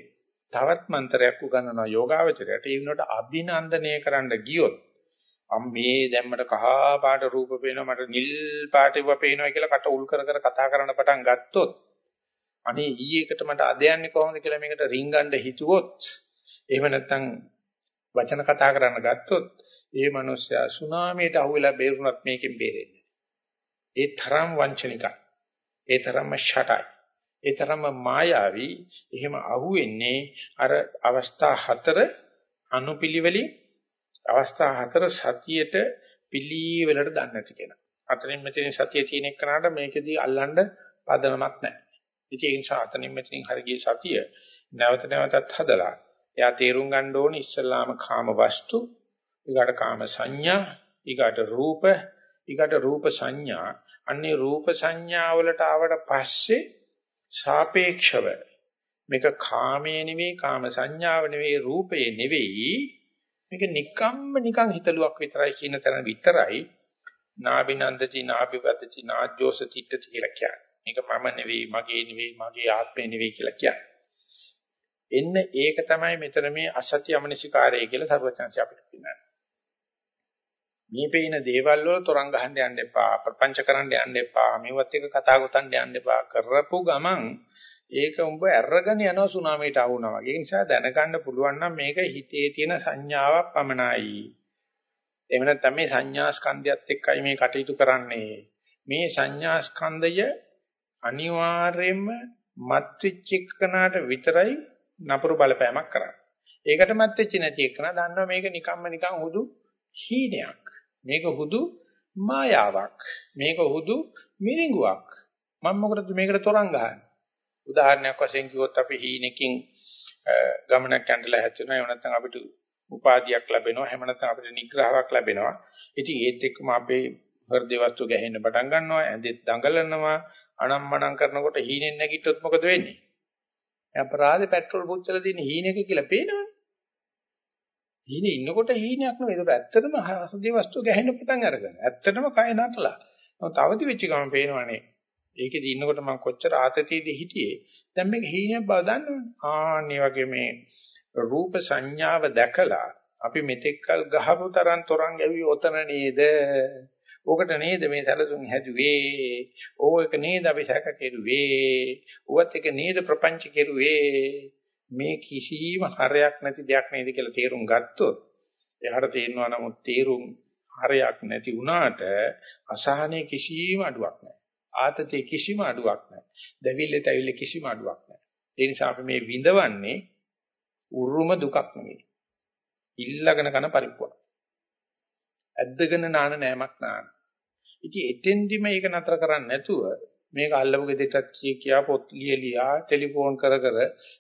තවත් මන්ත්‍රයක් උගන්වනවා යෝගාවචරයට ඒ වුණාට අභිනන්දනය කරන්න ගියොත් අම් මේ දැම්මට කහ පාට රූප පේනවා මට නිල් පාට ඒවා පේනවා කියලා කට උල් කර කර කතා කරන්න පටන් ගත්තොත් අනේ ඊයේකට මට අද යන්නේ කොහොමද කියලා මේකට රින්ගන්න හිතුවොත් එහෙම නැත්නම් වචන කතා කරන්න ගත්තොත් ඒ මනුස්සයා සුනාමියට අහුවෙලා බේරුණත් මේකෙන් බේරෙන්නේ. ඒ තරම් වංචනිකයි. ඒ තරම්ම ෂටයි. ඒ තරම්ම මායාවී. එහෙම අහුවෙන්නේ අර අවස්ථා හතර අනුපිළිවෙලින් අවස්ථා හතර සතියට පිළිවෙලට දන්නේ නැති කෙනා. අතනින් මෙතනින් සතිය තියෙන එකනට මේකෙදී අල්ලන්න පදනමක් නැහැ. ඉතින් ඒ නිසා අතනින් මෙතනින් හරිය සතිය නැවත නැවතත් හදලා එයා තේරුම් ගන්න ඕනේ ඉස්සල්ලාම කාම වස්තු ඊගාට කාම සංඥා, ඊගාට රූප, ඊගාට රූප සංඥා. අන්නේ රූප සංඥා වලට ආවට පස්සේ සාපේක්ෂව මේක කාමයේ නෙවෙයි, කාම සංඥාව නෙවෙයි, රූපේ නෙවෙයි. මේක නිකම්ම නිකන් හිතලුවක් විතරයි කියන තැන විතරයි නාබිනන්දති නාබිවදති නාජ්ජෝස තිට්ඨති කියලා කියන්නේ. මේක මම නෙවෙයි, මගේ නෙවෙයි, මගේ ආත්මය නෙවෙයි කියලා කියන්නේ. එන්න ඒක තමයි මෙතන මේ අසත්‍ය අමනසිකාරය කියලා සර්වචන්සි අපිට කියනවා. මේ පේන දේවල් වල තරංග ගහන්න යන්න එපා ප්‍රපංච කරන්න යන්න එපා මේවත් එක කතා ගොතන්න යන්න එපා. කරපු ගමන් ඒක උඹ අරගෙන යනවා සුනාමියට ආවුනා වගේ. ඒ නිසා දැනගන්න පුළුවන් නම් මේක හිතේ තියෙන සංඥාවක් පමණයි. එහෙම නැත්නම් මේ සංඥා ස්කන්ධයත් එක්කයි මේ කටයුතු කරන්නේ. මේ සංඥා ස්කන්ධය අනිවාර්යයෙන්ම මත් වෙච්ච එකනට විතරයි නපුරු බලපෑමක් කරන්නේ. ඒකට මත් වෙච්ච නැති එකන දන්නවා මේක නිකම්ම නිකන් හුදු හීනයක් මේක හුදු මායාවක්. මේක හුදු මිරිඟුවක්. මම මොකටද මේකට තරංග ගහන්නේ? උදාහරණයක් වශයෙන් කිව්වොත් අපි හීනකින් ගමනක් යන්නලා හැදෙනවා. එහෙම නැත්නම් අපිට උපාධියක් ලැබෙනවා. එහෙම නැත්නම් අපිට නිග්‍රහයක් ලැබෙනවා. ඉතින් ඒත් එක්කම අපේ හෘද වස්තු ගැහෙන්න පටන් ගන්නවා. ඇඳෙත් දඟලනවා. අනම්මනම් කරනකොට හීනෙන් නැගිට්ටොත් මොකද වෙන්නේ? අපරාධේ පෙට්‍රල් පුච්චලා තියෙන හීනෙක කියලා පේනවනේ. හීනේ ඉන්නකොට හීනයක් නෙවෙයි. ඒක ඇත්තටම හෘදේ වස්තුව ගැහෙන්න පටන් අරගෙන. ඇත්තටම කය නටලා. නමුත් අවදි වෙච්ච ගමන් පේනවනේ. ඒකෙදි ඉන්නකොට මම කොච්චර ආතතියද හිටියේ. දැන් මේක හීනයක් බව දන්නවනේ. ආන්නේ වගේ මේ රූප සංඥාව දැකලා අපි මෙතෙක්කල් ගහපු තරම් තරංග ඇවි ඔතන නේද? ඕකට නේද මේ සැලසුම් හැදුවේ? ඕක නේද අපි සැක කෙරුවේ? ඌවත් එක නේද ප්‍රපංච කෙරුවේ? මේ කිසිම හරයක් නැති දෙයක් නේද කියලා තේරුම් ගත්තොත් එයාට තේරෙනවා නමුත් තේරුම් හරයක් නැති වුණාට අසහනයේ කිසිම අඩුවක් නැහැ. ආතතිය කිසිම අඩුවක් නැහැ. දැවිල්ල තැවිල්ල කිසිම අඩුවක් නැහැ. ඒ නිසා අපි මේ විඳවන්නේ උරුම දුකක් නෙවෙයි. ඉල්ලගෙන කරන පරිප්පුවක්. ඇද්දගෙන නාන නෑමක් නාන. ඉතින් එතෙන්දි මේක නතර කරන්නේ නැතුව මේක අල්ලපු ගෙදරට කිය කියා පොත් ලියලියා ටෙලිෆෝන් කර කර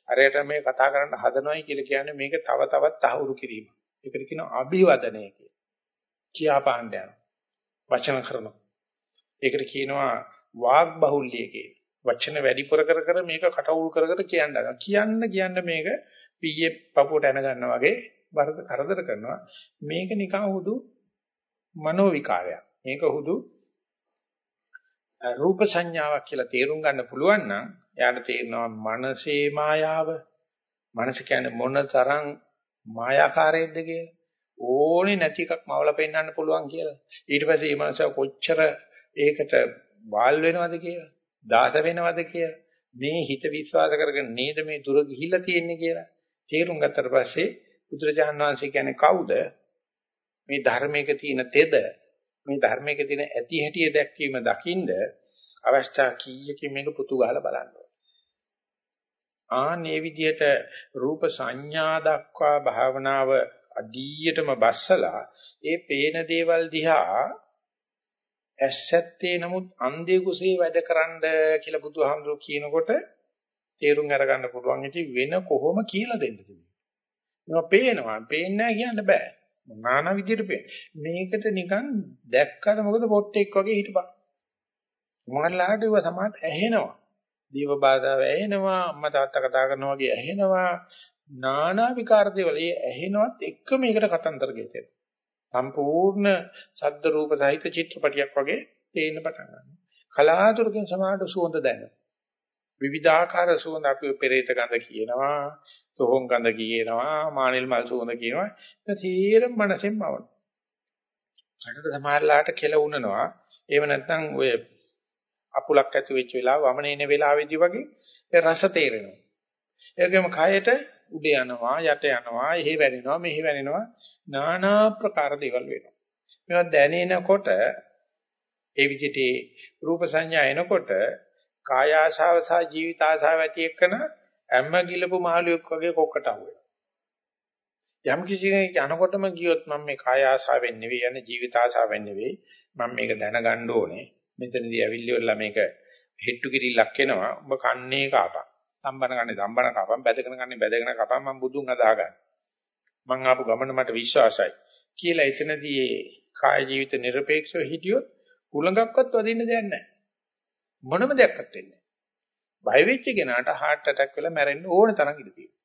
අරයට මේ කතා කරන්න හදනවයි කියලා කියන්නේ මේක තව තවත් තහවුරු කිරීම. ඒකට කියනවා අභිවදනය කියලා. කියා පාණ්ඩ යනවා. වචන කරනවා. ඒකට කියනවා වාග් බහුල්‍ය කියලා. වචන වැඩිපුර කර කර මේක කටවුල් කර කර කියන්න කියන්න කියන්න මේක පීයේ පපුවට එන ගන්නවා වගේ වරද කරදර කරනවා. මේක නිකන් හුදු මනෝ විකාරයක්. මේක හුදු රූප සංඥාවක් කියලා තේරුම් ගන්න පුළුවන් නම් එයාට තේරෙනවා මනසේ මායාව. මනස කියන්නේ මොන තරම් මායාකාරයක්ද කියලා. ඕනේ නැති එකක් මවලා පෙන්වන්න පුළුවන් කියලා. ඊට පස්සේ මේ මනස කොච්චර ඒකට වාල් වෙනවද කියලා, දාස වෙනවද කියලා. මේ හිත විශ්වාස කරගෙන නේද මේ දුර ගිහිල්ලා තියෙන්නේ කියලා. තේරුම් ගත්තට පස්සේ බුදුරජාණන් වහන්සේ කියන්නේ කවුද? මේ ධර්මයක තියෙන තෙද මේ ධර්මයක තියෙන ඇති හැටි දැක්වීම දකින්ද අවස්ථා කීයකින් මේක පුතු ගහලා බලන්න ආන්නේ විදිහට රූප සංඥා දක්වා භාවනාව අඩියටම බස්සලා ඒ පේන දේවල් දිහා ඇස්සැත්තේ නමුත් අන්ධේ කුසේ වැඩකරනද කියලා බුදුහාමුදුරුවෝ කියනකොට තේරුම් අරගන්න පුළුවන්. ඉතින් වෙන කොහොම කියලා දෙන්නද? මේවා පේනවා. පේන්නේ නැහැ කියන්න බෑ. නානා විදියට පේන. මේකට නිකන් දැක්කම මොකද පොට්ටෙක් වගේ හිටපන්. මොහල්ලාට ඒව සමාත් ඇහෙනවා. දීව බාධා ඇහෙනවා, අම්මා තාත්තා කතා කරනවා වගේ ඇහෙනවා. නානා විකාර දේවල්. ඒ ඇහෙනවත් එක්ක මේකට කතන්දර ගෙතෙන. සම්පූර්ණ සද්ද රූප සහිත චිත්‍රපටියක් වගේ තේින්න පටන් ගන්නවා. කලාතුරකින් සමාඩ සුවඳ දැනෙනවා. විවිධාකාර සුවඳ අපි පෙරේත ගඳ කියනවා, සෝහන් ගඳ කියනවා, මානෙල් මල් සුවඳ කියනවා. ඒක තීරම මනසෙන් මවන. කනට සමහරලාට කෙල උනනවා. ඒව නැත්නම් ඔය අපුලක් ඇති වෙච්ච වෙලාව වමන එන වෙලාවේදී වගේ ඒ රස තේරෙනවා. ඒකෙම කයට උඩ යනවා යට යනවා එහෙ වැනෙනවා මෙහෙ වැනෙනවා নানা ප්‍රකාර දේවල් වෙනවා මේවා දැනෙනකොට ඒ විදිහට රූප සංඥා එනකොට කාය ආශාව සහ ජීවිත ආශාව ඇති එකන හැම ගිලපු මාළුවෙක් වගේ කොක්කට අහුවෙනවා. යම් කිසි කෙනෙක් යනකොටම ගියොත් මම මේ කාය ආශාවෙන් නෙවෙයි යන්නේ ජීවිත ආශාවෙන් නෙවෙයි මම මේක දැනගන්න ඕනේ. මෙතනදී ඇවිල්ලිවලා මේක හෙට්ටු කිරිල්ලක් එනවා. ඔබ කන්නේ කාපන්. සම්බන ගන්නේ සම්බන කාපන්. බැදගෙන ගන්නේ බැදගෙන කාපන්. මම බුදුන් හදාගන්න. මං ආපු ගමන මට විශ්වාසයි. කියලා එතනදී කාය ජීවිත নিরপেক্ষව හිටියොත් උලඟක්වත් වදින්න දෙයක් නැහැ. මොනම දෙයක්වත් වෙන්නේ නැහැ. බය වෙච්ච කෙනාට heart attack වෙලා මැරෙන්න ඕන තරම් ඉඩ තියෙනවා.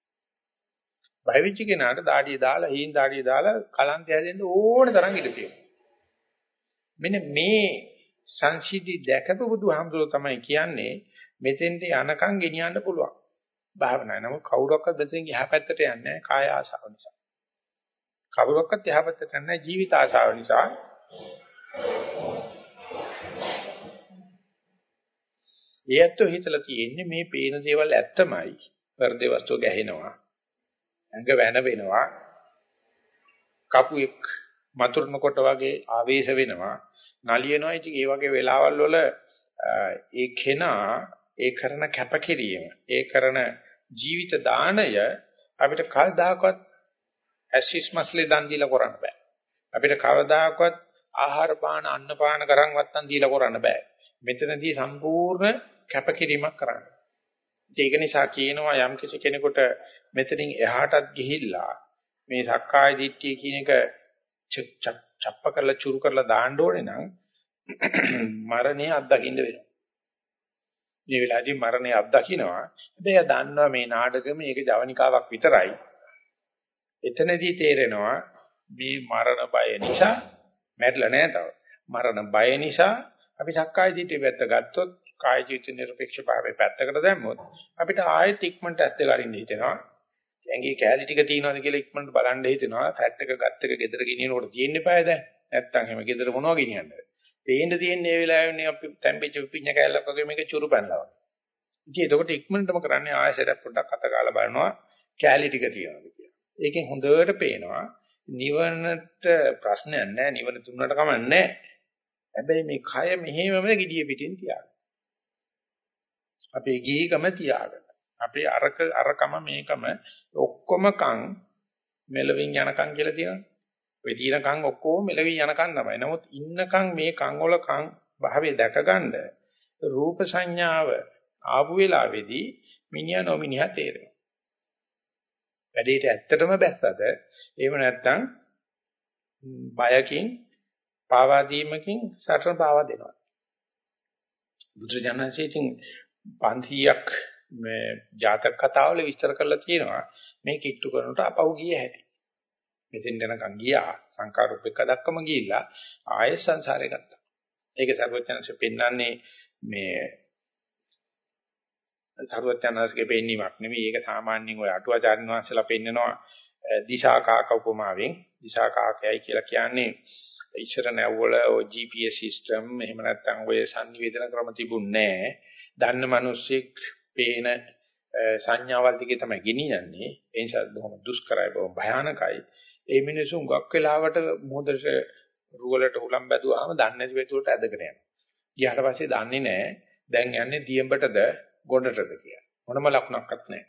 බය වෙච්ච කෙනාට දාඩිය දාලා හීන් දාඩිය දාලා කලන්තය හැදෙන්න ඕන තරම් ඉඩ තියෙනවා. මෙන්න මේ සංසිද්ධි දැකපු බුදුහාමුදුරුවෝ තමයි කියන්නේ මෙතෙන්ට යනකම් ගෙනියන්න පුළුවන්. භාවනාව. නමුත් කවුරක්වත් මෙතෙන් එහා පැත්තට යන්නේ නැහැ කාය ආශාව නිසා. කවුරක්වත් එහා පැත්තට යන්නේ ජීවිත ආශාව නිසා. ඒත් හිතලා තියෙන්නේ මේ පේන දේවල් ඇත්තමයි. වර්ධේ වස්තු ගැහෙනවා. ඇඟ වෙන වෙනවා. කපුවෙක් මතුරුනකොට වගේ ආවේශ වෙනවා. නලියනවා. ඉතින් ඒ වගේ වෙලාවල් වල ඒ කෙනා ඒ කරන කැපකිරීම, ඒ කරන ජීවිත දාණය අපිට කවදාකවත් ඇසිස් මස්ලේ දන් දීලා කරන්න බෑ. අපිට කවදාකවත් ආහාර පාන අන්න පාන කරන් වත්තන් දීලා කරන්න බෑ. මෙතනදී සම්පූර්ණ කැපකිරීමක් කරන්න. ඒක නිසා කියනවා යම් කිසි කෙනෙකුට මෙතනින් එහාටත් ගිහිල්ලා මේ සක්කාය දිට්ඨිය කියන එක චප්ප කරලා චුරු කරලා දාන්න ඕනේ නම් මරණය අත්දකින්න වෙනවා. මේ වෙලාවේදී මරණය අත්දකින්නවා. හැබැයි එයා දන්නවා මේ නාටකෙ මේක ජවනිකාවක් විතරයි. එතනදී තේරෙනවා මේ මරණ බය නිසා මැරිලා නෑ තව. මරණ බය නිසා අපි සක්කාය දිට්ඨිය පැත්ත ගත්තොත් කාය ජීවිත නිර්පේක්ෂ භාවයේ පැත්තකට දැම්මොත් අපිට ආයෙත් ඉක්මනට ඇස් දෙක අරින්න හිතෙනවා. ඇඟේ කැලි ටික තියෙනවද කියලා ඉක්මනට බලන්න හිතෙනවා. ෆැට් එක ගත්ත එක ගෙදර ගෙනියනකොට තියෙන්න eBay දැන්. නැත්තම් එහෙම ගෙදර මොනවද ගෙනියන්නේ? පේන්න තියෙන මේ වෙලාවෙන්නේ අපි තැම්පෙච්ච පිඤ්ඤ කැලලක් වගේ මේක චුරු පැනලා වගේ. ඉතින් එතකොට ඉක්මනටම කරන්නේ ආයෙසරක් පොඩ්ඩක් අත ගාලා බලනවා කැලි ටික තියනවාද කියලා. ඒකෙන් හොඳට පේනවා නිවනට ප්‍රශ්නයක් නැහැ නිවන තුනට කමක් නැහැ. හැබැයි මේ කය මෙහෙමම gediye පිටින් තියාගන්න. අපේ ගීකම තියාගන්න. අපි අරක අරකම මේකම ඔක්කොම කන් මෙලවින් යනකම් කියලා තියෙනවා. ඔය තියෙන කන් ඔක්කොම මෙලවින් යනකම් තමයි. නමුත් ඉන්නකම් මේ කන් වල කන් භාවයේ දැකගන්න රූප සංඥාව ආපු වෙලාවේදී මිනිහා නොමිනිහා තේරෙනවා. වැඩේට ඇත්තටම බැස්සද එහෙම නැත්නම් බයකින් පාවා දීමකින් සටන පාවා දෙනවා. බුදුරජාණන්සේ ඉතින් 500ක් මේ ජාතක කතාවල විස්තර කරලා තියෙනවා මේ කිට්ටු කරනට අපහු ගිය හැටි. මෙතෙන් යනකම් ගියා සංකාරූපෙක දක්කම ගිහිල්ලා ආයෙ සංසාරේ ගත්තා. ඒක සර්වඥාන්සේ පෙන්වන්නේ මේ සර්වඥාන්සේගේ පෙන්වීමක් නෙවෙයි ඒක සාමාන්‍යයෙන් ඔය අටුවාචාර්ය වංශලා පෙන්නනවා දිශාකාක උපමාවෙන් දිශාකාකයයි කියලා කියන්නේ ඉස්සර නැවවල ඔය GPS සිස්ටම් එහෙම නැත්නම් ඔය sannivedana ක්‍රම තිබුණේ නැහැ. දන්න මිනිස්සෙක් පේන සංඥාවල් දිගේ තමයි ගෙනියන්නේ. ඒ නිසා බොහොම දුෂ්කරයි බොහොම භයානකයි. ඒ මිනිස්සු ගොක් වෙලාවට මොහොතට රුවලට උලම් බැදුවාම දන්නේ නැති වෙතුවට ඇදගෙන යනවා. ගියාට පස්සේ දන්නේ නැහැ දැන් යන්නේ දියඹටද ගොඩටද කියලා. මොනම ලකුණක්වත් නැහැ.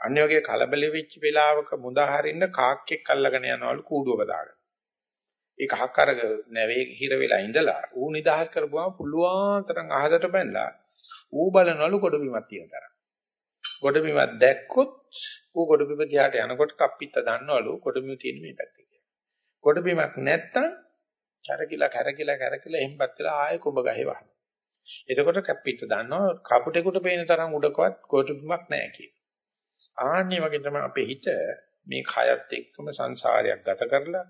අන්න වගේ කලබල වෙච්ච වෙලාවක මුදා හරින්න කාක්කෙක් අල්ලගෙන යනවලු කූඩුවක දාගෙන. ඒ කහක් අරග නැවේ හිර වෙලා ඉඳලා ඌ නිදහස් කරපුවාම පුළුවන් තරම් අහසට බැනලා ඌ බලනවලු ගොඩබිමක් තියෙන තරම්. ගොඩබිමක් දැක්කොත් ඌ ගොඩබිම දිහාට යනකොට කප්පිට දන්නවලු ගොඩබිම තියෙන මේ පැත්තේ කියලා. ගොඩබිමක් නැත්තම් කැරකිලා කැරකිලා කැරකිලා එහෙම්පත් වෙලා ආයෙ කුඹ ගහේ වහන. එතකොට කප්පිට දන්නවා කපුටෙකුට පේන තරම් උඩකවත් ගොඩබිමක් නැහැ කියලා. ආන්නේ වගේ තමයි අපේ හිත මේ කයත් එක්කම සංසාරයක් ගත කරලා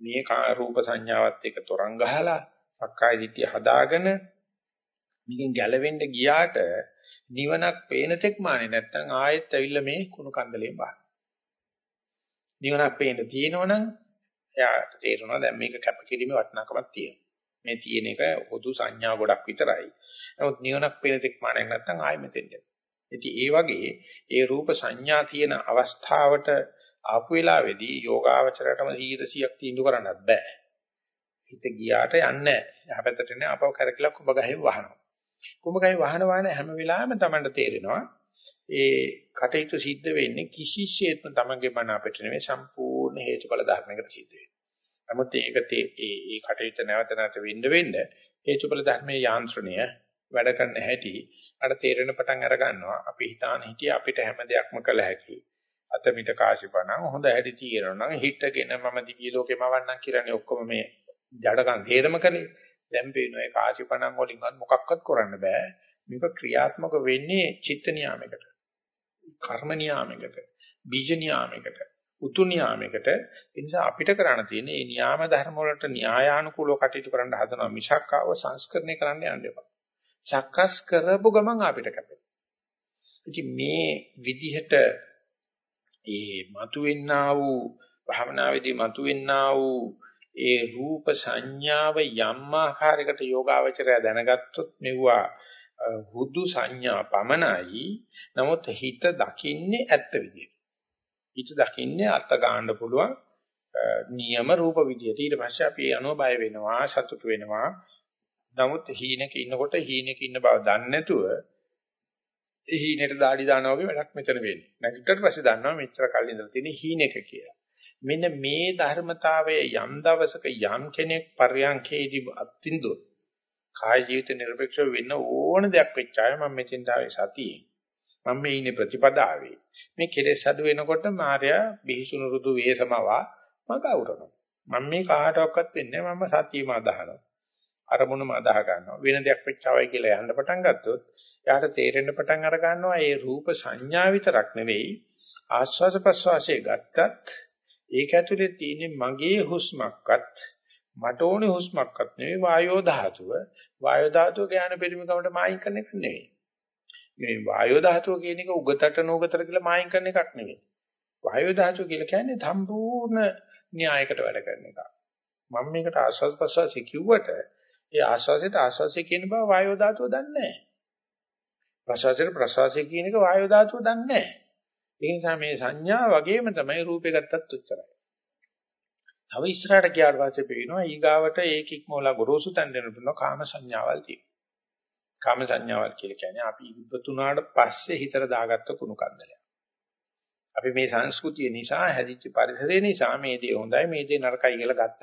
මේ රූප සංඥාවත් එක්ක තරංග ගහලා සක්කාය දිට්ඨිය හදාගෙන මේකෙන් ගැලවෙන්න ගියාට නිවනක් පේන තෙක් මානේ නැත්තම් ආයෙත් ඇවිල්ලා මේ කුණු කන්දලෙන් බාන. නිවනක් පේන්න තියෙනවනම් එයාට තේරෙනවා දැන් මේක කැපකිරීමේ වටිනාකමක් තියෙනවා. මේ තියෙන එක පොදු සංඥා ගොඩක් විතරයි. නමුත් නිවනක් පේන තෙක් මානේ නැත්තම් ආයෙ මෙතෙන්ට. ඉතින් ඒ වගේ ඒ රූප සංඥා තියෙන අවස්ථාවට ආපු වෙලාවේදී යෝගාවචරයටම 100ක් තීන්දුව කරන්නත් බෑ. හිත ගියාට යන්නේ නැහැ. යහපැත්තට එන්නේ අපව කරකලා කුඹ ගහේ වහනවා. කුඹ ගහේ වහන වහන හැම වෙලාවෙම Tamanට තේරෙනවා ඒ කටයුතු සිද්ධ වෙන්නේ කිසිසේත්ම Tamanගේ මන අපිට නෙවෙයි සම්පූර්ණ හේතුඵල ධර්මයකට සිද්ධ වෙන්නේ. නමුත් ඒක ඒ ඒ කටයුතු නැවත නැවත වෙන්න වෙන්න හේතුඵල ධර්මයේ යාන්ත්‍රණය වැඩ කරන්න හැටි අර තේරෙන පටන් අර ගන්නවා. අපි හිතාන හිටිය අපිට හැම දෙයක්ම කළ හැකියි. අත මිට කාසිපණන් හොඳ හැටි තියෙනවා නම් හිටගෙන මම දිවි ලෝකෙම වන්නම් කියලානේ ඔක්කොම මේ ජඩකම් තේරම කලේ දැන් පේනවා ඒ කාසිපණන් වලින් මොකක්වත් කරන්න බෑ. මේක ක්‍රියාත්මක වෙන්නේ චිත්ත නියාමයකට කර්ම නියාමයකට බීජ නියාමයකට උතු නියාමයකට. ඒ නිසා අපිට කරන්න තියෙන්නේ මේ නියාම ධර්ම වලට න්‍යායානුකූලව කටයුතු කරන්න හදනවා මිසක් ආව සංස්කරණය කරන්න යන්න එපා. සකස් කරපු ගමන් අපිට කැපෙනවා. ඉතින් මේ විදිහට ඒ මතුවෙන්නා වූ භාවනාවේදී මතුවෙන්නා වූ ඒ රූප සංඥාව යම් ආකාරයකට යෝගාවචරය දැනගත්තොත් මෙවුවා හුදු සංඥා පමණයි නමුත් හිත දකින්නේ ඇත්ත විදියට හිත දකින්නේ අර්ථ ගන්න පුළුවන් නියම රූප විදියට ඊට පස්සේ අපි අනුව බය වෙනවා සතුටු වෙනවා නමුත් හීනක ඉන්නකොට හීනක ඉන්න බව දන්නේ නැතුව හීනෙට দাঁඩි දානවා වගේ වැඩක් මෙතන වෙන්නේ. නැගිටට පස්සේ දන්නවා මෙච්චර කල් ඉඳලා තියෙන හීනෙක කියලා. මෙන්න මේ ධර්මතාවයේ යම් දවසක යම් කෙනෙක් පර්යංකේදී අත්ින්දොත් කාය ජීවිත නිර්පේක්ෂව වෙන්න ඕන දෙයක් වෙච්චාය මම මෙතෙන් ආවේ සතියේ. මම මේ ඉන්නේ ප්‍රතිපදාවේ. මේ කෙලෙස් අඩු වෙනකොට මාර්යා බිහිසුණු රුදු වේසමවා මග අවරනවා. මම මේ කාටවත් වෙන්නේ මම සතියම අදහනවා. අරමුණම අදාහ ගන්නවා. වෙන දෙයක් වෙච්චවයි කියලා යන්න පටන් ගත්තොත් එයාට තේරෙන්න පටන් අර ගන්නවා මේ රූප සංඥා විතරක් නෙවෙයි ආස්වාද ප්‍රසවාසයේ ගත්තත් ඒක ඇතුලේ තියෙන මගේ හුස්මක්වත් මට ඕනේ හුස්මක්වත් නෙවෙයි වායෝ ධාතුව. වායෝ ධාතුව ඥාන පරිමකමට මායින් කරන එක නෙවෙයි. මේ වායෝ ධාතුව කියන එක උගතට නෝගතට කියලා මායින් කරන එකක් නෙවෙයි. වායෝ ධාතුව කියලා කියන්නේ සම්පූර්ණ න්‍යායකට වැඩ කරන එක. මම මේකට ආස්වාද ප්‍රසවාසය කිව්වට ඒ ආශ්වාසයට ආශ්වාසය කියන බව වායෝ ධාතුව දන්නේ නැහැ. ප්‍රශ්වාසයට ප්‍රශ්වාසය කියන එක වායෝ ධාතුව දන්නේ නැහැ. ඒ නිසා මේ සංඥා වගේම තමයි රූපේ ගත්තත් උච්චරයි. තව ඉස්සරහට ගියාට පස්සේ පේනවා ඊගාවට ඒක ඉක්මවලා ගොරෝසු තැන් දෙන්න පුළුවන් කාම සංඥාවල් තියෙනවා. කාම සංඥාවල් කියලා කියන්නේ අපි ඉපතුනාට පස්සේ හිතට දාගත්ත කුණු කන්දලයක්. අපි මේ සංස්කෘතිය නිසා හැදිච්ච පරිසරය නිසා මේ දේ හොඳයි මේ දේ නරකයි කියලා ගත්ත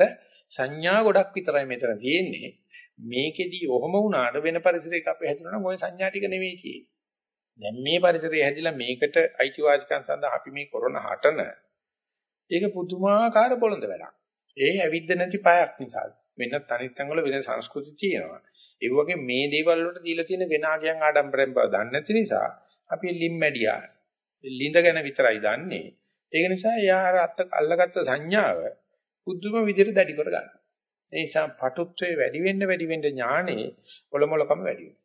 සංඥා ගොඩක් විතරයි මෙතන තියෙන්නේ. මේකෙදී ඔහොම වුණාට වෙන පරිසරයක අපි හැදුණා නම් ওই සංඥා ටික නෙවෙයි කියේ. දැන් මේ පරිසරය හැදිලා මේකට අයිතිවාසිකම් සඳහා අපි මේ කරන හටන ඒක පුදුමාකාර බොළඳ වැඩක්. ඒ ඇවිද්ද නැති පායක් නිසා. වෙනත් අනිත් තැන්වල වෙන සංස්කෘති තියෙනවා. ඒ වගේ මේ දේවල් වලට දීලා තියෙන වෙන ආගයන් ආඩම්බරෙන් බව දන්නේ නැති නිසා අපි ලිම්මැඩියා ලිඳ ගැන විතරයි දන්නේ. ඒක නිසා එයා අර අත්ත අල්ලගත්ත සංඥාව පුදුම විදිහට දැඩි කර ගන්නවා. ඒ නිසා පටුත්වයේ වැඩි වෙන්න වැඩි වෙන්න ඥානේ ඔලොමලකම වැඩි වෙනවා.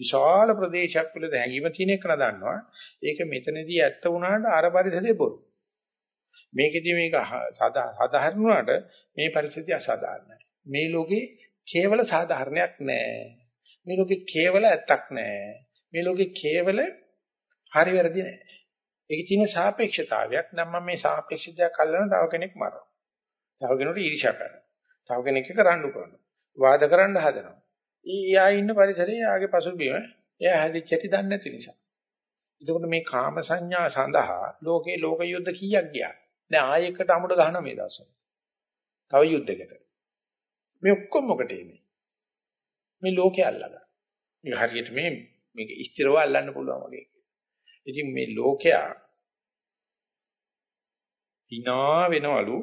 විශාල ප්‍රදේශයක් වල දැඟීම තියෙන එක නදන්නවා. ඒක මෙතනදී ඇත්ත වුණාට අර පරිසරේ බොරු. මේකෙදී මේක සාධාරණ වුණාට මේ පරිසරය අසාධාරණ නැහැ. මේ ලෝකේ කේවල සාධාරණයක් නැහැ. මේ ලෝකේ කේවල ඇත්තක් නැහැ. මේ ලෝකේ කේවල හරි වැරදි නැහැ. ඒකේ තියෙන සාපේක්ෂතාවයක් නම් මම මේ සාපේක්ෂතාවක් අල්ලන තව කෙනෙක් මරනවා. තව කෙනෙකුට ඊර්ෂ්‍යා කරනවා. තව කෙනෙක් කරඬු කරනවා. වාද කරන්න හදනවා. ඊයා ඉන්න පරිසරයේ යාගේ පසුබිම එයා හැදිච්ච ඇති දන්නේ නැති නිසා. එතකොට මේ කාම සංඥා සඳහා ලෝකේ ලෝක යුද්ධ කීයක් ගියා? දැන් ආයෙකට අමුඩ ගහන මේ දවස්වල. තව යුද්ධයකට. මේ ඔක්කොම මොකටද මේ? මේ ලෝකේ අල්ලගන්න. මේ හරියට මේ මේක ස්ථිරව අල්ලන්න පුළුවන් වගේ. ඉතින් මේ ලෝකයා hina වෙනවලු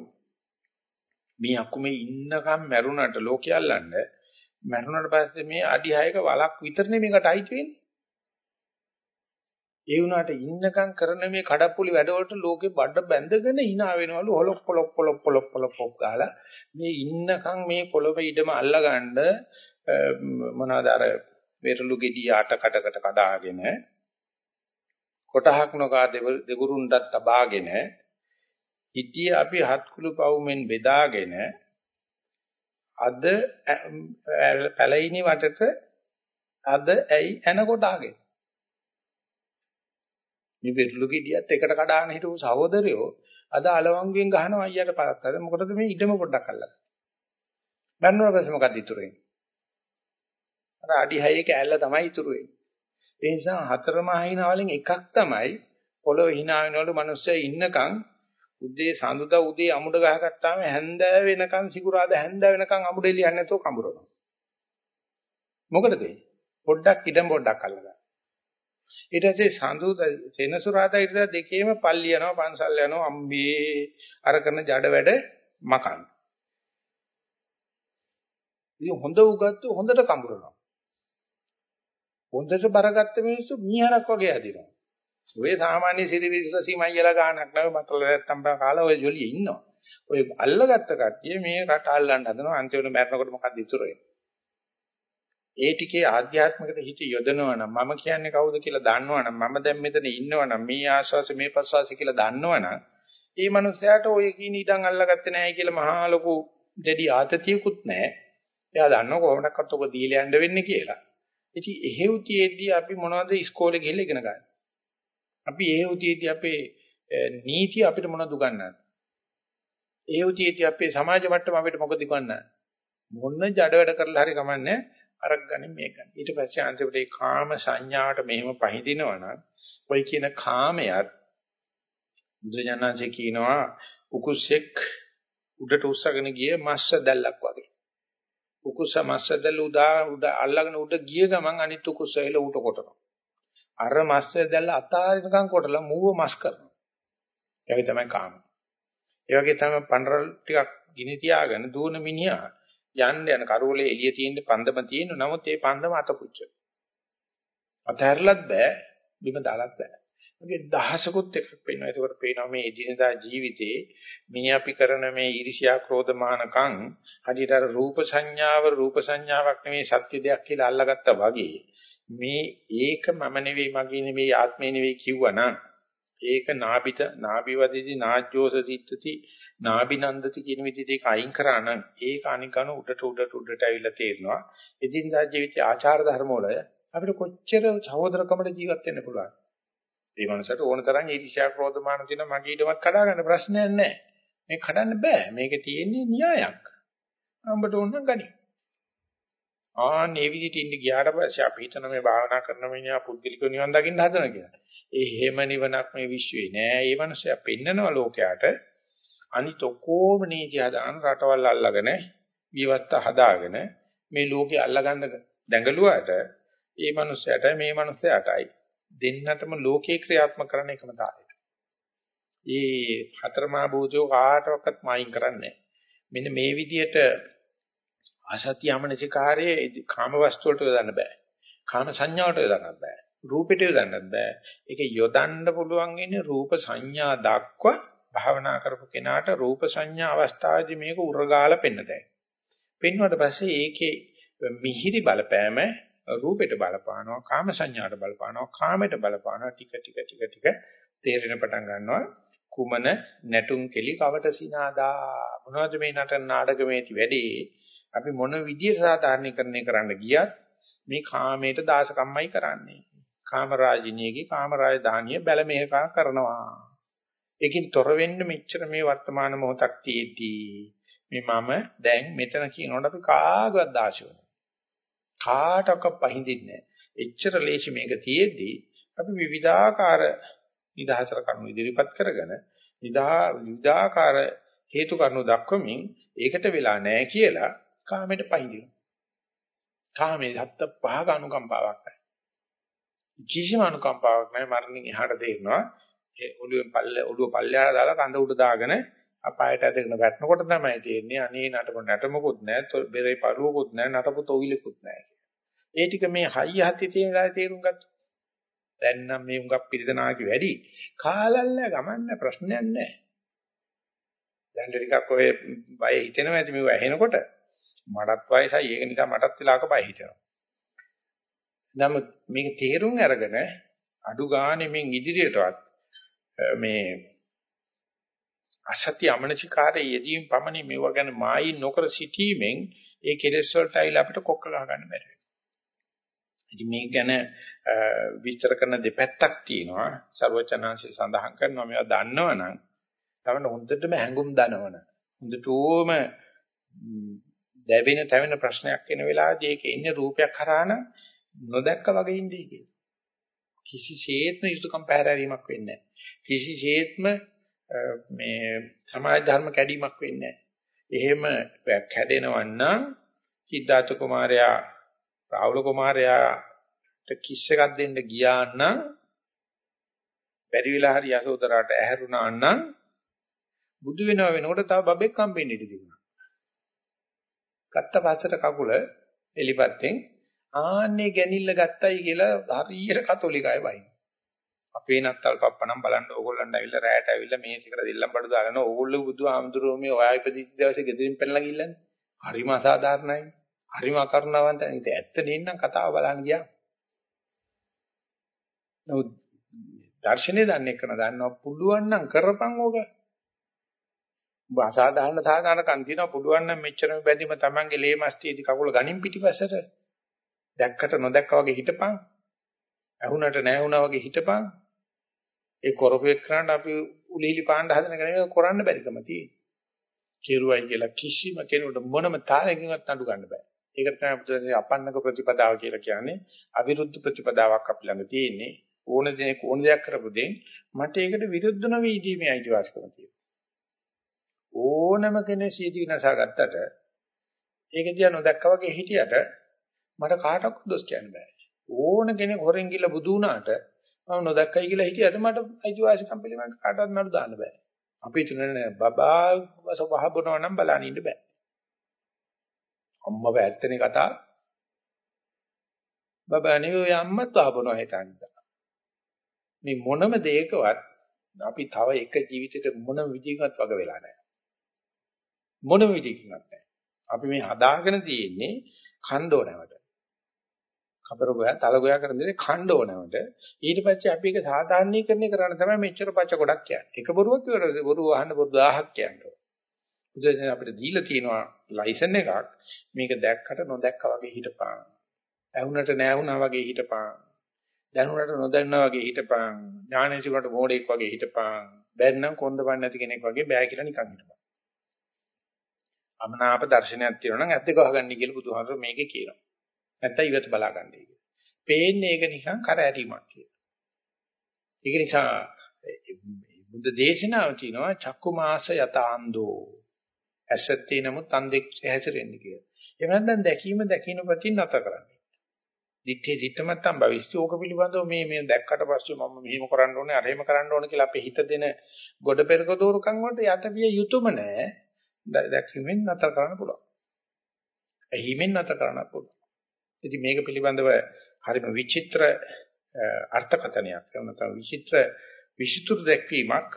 මේ අකුමේ ඉන්නකම් මැරුණට ලෝකය අල්ලන්න මැරුණට පස්සේ මේ අඩි 6ක වලක් විතරනේ මේකට අයිති වෙන්නේ. ඒ වුණාට ඉන්නකම් කරන මේ කඩප්පුලි වැඩවලට ලෝකෙ බඩ බැඳගෙන hina වෙනවලු හොලොක් පොලොක් පොලොක් පොලොක් පොලොක් පොක් ගාලා මේ ඉන්නකම් මේ පොළොවේ ඉඩම අල්ලගන්න මොනවාද අර වෙරළු ගෙඩිය අට කඩකට කඩාගෙන කොටහක් නොකා දෙගුරුන්ඩත් තබාගෙන හිටිය අපි හත් කුළු පවුමෙන් බෙදාගෙන අද පැලිනි වටට අද ඇයි එන කොටාගෙන මේ පෙරළු ගෙඩියත් එකට කඩාගෙන හිටපු සහෝදරයෝ අද අලවංගුවෙන් ගහනවා අයියට පාත්තද මොකටද මේ ඉඩම පොඩ්ඩක් අල්ලලා බැන්නුවා පස්සේ මොකද ඉතුරු වෙන්නේ? අර අඩි 6 කෑල්ල තමයි ඉතුරු වෙන්නේ. ඒ නිසා හතර මහා හිනාවලින් එකක් තමයි පොළොවේ hina වෙනවලු මිනිස්සු ඉන්නකම් උදේ සඳුදා උදේ අමුඩ ගහගත්තාම හැන්දෑ වෙනකන් සිකුරාද හැන්දෑ වෙනකන් අමුඩ එළියන්නේ නැතුව කඹරනවා. මොකටද ඒ? පොඩ්ඩක් ඉඩම් පොඩ්ඩක් අල්ලගන්න. ඊට පස්සේ සඳුදා සෙනසුරාදා ඊට දෙකේම පල්ලි යනවා පන්සල් යනවා අම්බේ අර කරන ජඩ වැඩ මකන්න. ඉතින් හොඳ උගත්තු හොඳට කඹරනවා. හොඳට බරගත්ත මිනිස්සු මීහරක් වගේ ඇදිනවා. ඔය සාමාන්‍ය සිරිවිසල සීමයියලා ගානක් නැව මතල නැත්තම් කාලා ඔය ජොලිය ඉන්නවා. ඔය අල්ලගත්ත කට්ටිය මේ රට අල්ලන්න හදනවා අන්තිමට මැරෙනකොට මොකද ඉතුරු වෙන්නේ? ඒ ටිකේ ආධ්‍යාත්මිකට හිත යොදනවා නම් මම කියන්නේ කවුද කියලා දන්නවනම් මම දැන් මෙතන ඉන්නවනම් මේ ආස්වාස මේ ප්‍රසවාස කියලා දන්නවනම් ඒ මනුස්සයාට ඔය කින ඉඩම් අල්ලගත්තේ නැහැ කියලා මහා ලොකු දෙඩි ආතතියකුත් නැහැ. එයා දන්නව කොහොමඩක්වත් ඔක දීලා යන්න වෙන්නේ කියලා. ඉතින් එහෙව් තියේදී අපි මොනවද ඉස්කෝලේ ගිහලා ඉගෙන ගන්නේ? අපි එහෙව් තියේදී අපේ නීති අපිට මොනවද උගන්වන්නේ? එහෙව් තියේදී අපේ සමාජ මට්ටම අපිට මොකද උගන්වන්නේ? මොන ජඩ වැඩ කරලා හරි කමන්නේ අරක් ගනින් මේක ගන්න. ඊට පස්සේ අන්තිමට ඒ කාම සංඥාවට මෙහෙම පහඳිනවනම් ඔයි කියන කාමයට බුදුජානනාංශේ කියනවා උකුස්සෙක් උඩට උස්සගෙන ගිය මස්ස දැල්ලක් වගේ. උකුස්ස මස්සදල උදා උඩ අල්ලගෙන උඩ ගිය ගමන් අනිත් උකුස්ස එල උට කොටනවා. අර මස්සදල අතාරිනකම් කොටලා මූව මස් කරනවා. ඒකයි තමයි කාම. ඒ වගේ තමයි පඬරල් ටිකක් ගිනි තියාගෙන දුවන මිනිහා යන්න යන කරවලේ එළිය තියෙන පන්දම තියෙන නමුත් ඒ පන්දම අතපුච්ච. අතහැරලත් බෑ බිම දාලත් බෑ. වගේ දහසකුත් එකක් වෙනවා. ඒකෝට පේනවා මේ එදිනදා ජීවිතේ මේ අපි කරන මේ ඊර්ෂ්‍යා ක්‍රෝධ මානකම් හදිහට අර රූප සංඥාව රූප සංඥාවක් නෙවෙයි සත්‍ය දෙයක් කියලා අල්ලගත්තා වගේ මේ ඒක මම නෙවෙයි මගේ නෙවෙයි ආත්මේ නෙවෙයි කිව්වනම් ඒක නාබිත නාබිවදිති නාජ්ජෝස සිත්තති නාබිනන්දති කියන විදිහට ඒක අයින් කරා නම් ඒක අනිකන උඩට උඩට උඩට ඇවිල්ලා තේරෙනවා එදිනදා ජීවිතයේ ආචාර ධර්ම වල අපිට කොච්චර සහෝදරකමට ජීවත් වෙන්න පුළුවන් ඒ මනසට ඕන තරම් ඊර්ෂ්‍යා ක්‍රෝධ මාන තියෙන මගේ ඊටවත් කඩා ගන්න ප්‍රශ්නයක් නැහැ. මේක කඩන්න බෑ. මේක තියෙන්නේ න්‍යායක්. උඹට ඕන නම් ගනි. ආන් මේ විදිහට ඉඳ ගියාට පස්සේ අපි හිතන මේ භාවනා කරන මිනිහා පුද්ගලික නිවන් දකින්න හදන කියලා. ඒ හැම නිවනක් මේ විශ්වේ නෑ. ඒ මනුස්සයා පෙන්නනවා ලෝකයට අනිත් ඔක්කොම නීති හදාන රටවල් අල්ලගෙන විවත්ත හදාගෙන මේ ලෝකේ අල්ලගන්න දැඟලුවාට ඒ මනුස්සයාට මේ මනුස්සයාටයි දෙන්නටම ලෝකේ ක්‍රියාත්මක කරන එකම තාලෙට. ඒ හතරමා භූතෝ කාටවත් මායින් කරන්නේ මෙන්න මේ විදිහට අසත්‍ය යමනසිකාරයේ කාම වස්තු වලට යොදන්න බෑ. කාම සංඥාවට යොදන්නත් බෑ. රූපෙට යොදන්නත් බෑ. ඒක යොදන්න පුළුවන් ඉන්නේ රූප සංඥා දක්වා භාවනා කරපු කෙනාට රූප සංඥා අවස්ථාවේදී මේක උරගාලා පෙන්නතයි. පෙන්වුවට පස්සේ ඒකේ මිහිරි බලපෑම රූපෙට බලපානවා කාම සංඥාට බලපානවා කාමයට බලපානවා ටික ටික ටික ටික තේරෙන පටන් ගන්නවා කුමන නැටුම් කෙලි කවට සිනාදා මොනවද මේ නටන නාටකමේති වැඩි අපි මොන විදිය සාධාරණීකරණය කරන්න ගියත් මේ කාමයට දාසකම්මයි කරන්නේ. කාමරාජිනියගේ කාමරාජධානිය බැල මේක කරනවා. ඒකින් තොර වෙන්න මෙච්චර මේ වර්තමාන මොහොතක් තියෙද්දී මේ මම දැන් මෙතන කියනකොට අපි කාගවත් දාශ වෙනවා කාටක පහඳින්නේ එච්චර ලේසි මේක තියෙද්දී අපි විවිධාකාර නිදහසර කරුණු ඉදිරිපත් කරගෙන නිදා විවිධාකාර හේතු කරුණු දක්වමින් ඒකට වෙලා නැහැ කියලා කාමයට පහඳිනවා. කාමයේ හත්ත පහක අනුකම්පාවක් නැහැ. කිසිම අනුකම්පාවක් නැහැ මරණින් එහාට තේරෙනවා. ඒ ඔළුවෙන් පල්ල ඔළුව පල්ලෙහාට දාලා කඳ උඩ දාගෙන අපායට ඇදගෙන වැටෙනකොට තමයි තේරෙන්නේ අනේ නටපො නටමකුත් නැහැ, බෙරේ පරුවකුත් නැහැ, නටපො තොවිලකුත් නැහැ. ඒ ටික මේ හයිය හති තියෙන වෙලාවේ තේරුම් ගත්තා. දැන් නම් මේ උඟක් පිළිදනාකි වැඩි. කාලල්ල ගමන්න ප්‍රශ්නයක් නැහැ. දැන් ටිකක් ඔය බය හිතෙනවා ඇති මේව ඇහෙනකොට මටත් වයසයි ඒක නිසා මටත් වෙලාවක බය හිතෙනවා. නමුත් මේක තේරුම් අරගෙන අඩු ගානේ මින් ඉදිරියටවත් මේ අසත්‍ය අමනසිකාරයේ යෙදීම් පමණින් මේව ගැන මායි නොකර සිටීමෙන් ඒ කෙලෙස් වලට අයිලා අපිට කොක්ක ගහ ගන්න බැරි වෙනවා. ඉතින් මේ ගැන විස්තර කරන දෙපැත්තක් තියෙනවා. ਸਰවචනාංශය සඳහන් කරනවා මේවා දන්නවනම් තමයි හොඳටම හැඟුම් දනවන. හොඳටම දැවෙන තැවෙන ප්‍රශ්නයක් එන වෙලාවදී ඒක එන්නේ රූපයක් හරහා නම් නොදැක්ක වගේ ඉඳී කියලා. කිසිසේත්ම යුතුයකම් පැහැරීමක් වෙන්නේ නැහැ. කිසිසේත්ම මේ සමාජ ධර්ම කැඩීමක් වෙන්නේ නැහැ. එහෙම කැඩෙනවන් නම් සිද්ධාර්ථ කුමාරයා රාහුල කුමාරයාට කිස් එකක් දෙන්න ගියා නම් බැරි වෙලා හරි යසෝදරාට ඇහැරුණා නම් බුදු වෙනව වෙනකොට තව බබෙක් හම්බෙන්න ඉඩ තිබුණා. ගත්ත පස්සට කකුල එලිපත්තෙන් ආන්නේ ගැනිල්ල ගත්තයි කියලා හරියට කතෝලිකයි වයින්. අපේ නත්තල් පප්පනම් බලන්න ඕගොල්ලන්ට ඇවිල්ලා රැයට ඇවිල්ලා මේ සිකර දෙල්ලම් බඩු දාගෙන ඕගොල්ලෝ බුදු ආමඳුරෝ මේ ඔයා ඉපදිච්ච දවසේ ගෙදරින් පැනලා ගිල්ලන්නේ. හරිම අසාධාරණයි. හරිම අකරුණාවන්තයි. ඒක ඇත්ත නෙන්නම් කතාව බලන්න ගියා. නමුත් දර්ශනේ දන්නේ කරන දන්නවා පුළුවන් නම් කරපන් ඕක. ඔබ අසාධාරණ සාධාරණ කන් තියනවා පුළුවන් නම් මෙච්චරම බැඳීම Tamange ලේ මස්තියේදී කකුල ගනින් පිටිපස්සට. දැක්කට නොදැක්කා වගේ හිටපන්. ඇහුණට නැහුණා වගේ හිටපන්. ඒ කරපෙක් කරන්න අපි උලිලි පාණ්ඩ හදන කෙනෙක් කරන්න බැරිකම තියෙනවා. කෙරුවයි කියලා කිසිම කෙනෙකුට මොනම තාලයකින්වත් නඩු ගන්න බෑ. ඒක තමයි බුදුරජාණන් අපන්නක ප්‍රතිපදාව කියලා කියන්නේ අවිරුද්ධ ප්‍රතිපදාවක් අපි ළඟ තියෙන්නේ ඕන දෙයක් ඕන දෙයක් කරපු දෙයින් මට ඒකට විරුද්ධ නොවී ඉඳීමේ අයිතිවාසිකම තියෙනවා ඕනම කෙනෙක් සීදී නසා ගත්තට ඒක දිහා නොදැක්කා වගේ හිටියට මට කාටවත් දොස් කියන්න බෑ ඕන කෙනෙක් හොරෙන් ගිහලා බුදු වුණාට මම නොදැක්කයි කියලා හිටියට මට අයිතිවාසිකම් පිළිබඳ කාටවත් නඩු දාන්න බෑ අපි හිතන්නේ බබා වහ බොනවා නම් බලන්න ඉන්න බෑ අම්මව ඇත්තනේ කතා. බබා නෙවෙයි අම්මත් ආපනවා හිටන්දා. මේ මොනම දෙයකවත් අපි තව එක ජීවිතේට මොනම විදිහකට වග වෙලා නැහැ. මොනම විදිහකින්වත් නැහැ. අපි මේ හදාගෙන තියෙන්නේ ඛණ්ඩෝනවට. කබර ගෝයා තල ගෝයා කරන දේ ඛණ්ඩෝනවට. ඊට පස්සේ අපි ඒක සාධාරණීකරණය කරන්න තමයි මෙච්චර පච්ච ගොඩක් කියන්නේ. එක බොරුවක් කියවල බොරුව අහන්න බොරු 1000ක් කියන්නේ. බුදුසසුන අපිට දීලා තියෙනවා ලයිසන් එකක් මේක දැක්කට නොදැක්කා වගේ හිටපන් ඇහුනට නැහුණා වගේ හිටපන් දැනුණට නොදන්නා වගේ හිටපන් ඥානසිකුණට මෝඩෙක් වගේ හිටපන් බැන්නම් කොන්දපන් නැති කෙනෙක් වගේ බෑ කියලා නිකන් හිටපන් අමනාප දර්ශනයක් තියෙනවා නම් ඇත්ත ගහගන්න කියලා බුදුහාමර මේකේ කියනවා නැත්තම් ඉවත බලා ගන්නයි කියලා. පේන්නේ ඒක නිකන් කර ඇරීමක් කියලා. ඒක නිසා බුද්ධ දේශනාව කියනවා චක්කු මාස යතාන්දෝ. ඇසත්තේ නමුත් අන්දෙක් හැසිරෙන්නේ කියලා. එහෙම නැත්නම් දැකීම දැකින ප්‍රතින් නැත කරන්නේ. දිත්තේ දිත්තමත්තම් භවිෂ්‍යෝක පිළිබඳව මේ මේ දැක්කට පස්සේ මම මෙහෙම කරන්න ඕනේ අර එහෙම කරන්න ඕනේ කියලා අපේ හිත දෙන ගොඩ පෙරක දෝරුකම් වලට යට විය යුතුයම නෑ. දැක්වීමෙන් නැතර කරන්න පුළුවන්. ඇහිමෙන් නැතර කරන්න පුළුවන්. ඉතින් මේක පිළිබඳව හරිම විචිත්‍ර අර්ථකථනයක්. එහෙම නැත්නම් විචිත්‍ර විචිතුරු දැක්වීමක්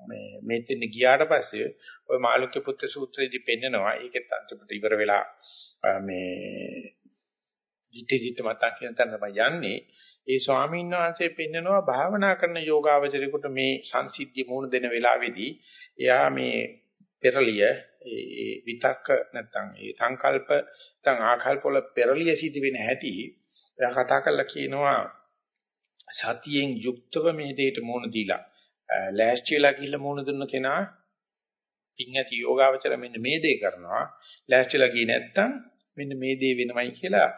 මේ මෙතෙන් ගියාට පස්සේ ওই මාළුක්‍ය පුත්‍ර සූත්‍රයේදී පෙන්නනවා ඒකෙත් අන්තිමට ඉවර වෙලා මේ දිටි දිට මතක් කියන තැන තමයි යන්නේ ඒ ස්වාමීන් වහන්සේ පෙන්නනවා භාවනා කරන යෝගාවචරේකට මේ සංසිද්ධිය මුහුණ දෙන වෙලාවේදී එයා මේ පෙරලිය ඒ විතක්ක නැත්නම් ඒ සංකල්ප නැත්නම් ආකල්ප වල පෙරලිය සිදි වෙන හැටි එයා කතා කරලා කියනවා සතියෙන් යුක්තව මේ දෙයට මුහුණ දීලා. ලෑස්ති වෙලා ගිහිල්ලා මුහුණ දුන්න කෙනා පින් ඇති යෝගාවචර මෙන්න මේ දේ කරනවා. ලෑස්තිලා ගියේ නැත්තම් මෙන්න මේ දේ වෙනවයි කියලා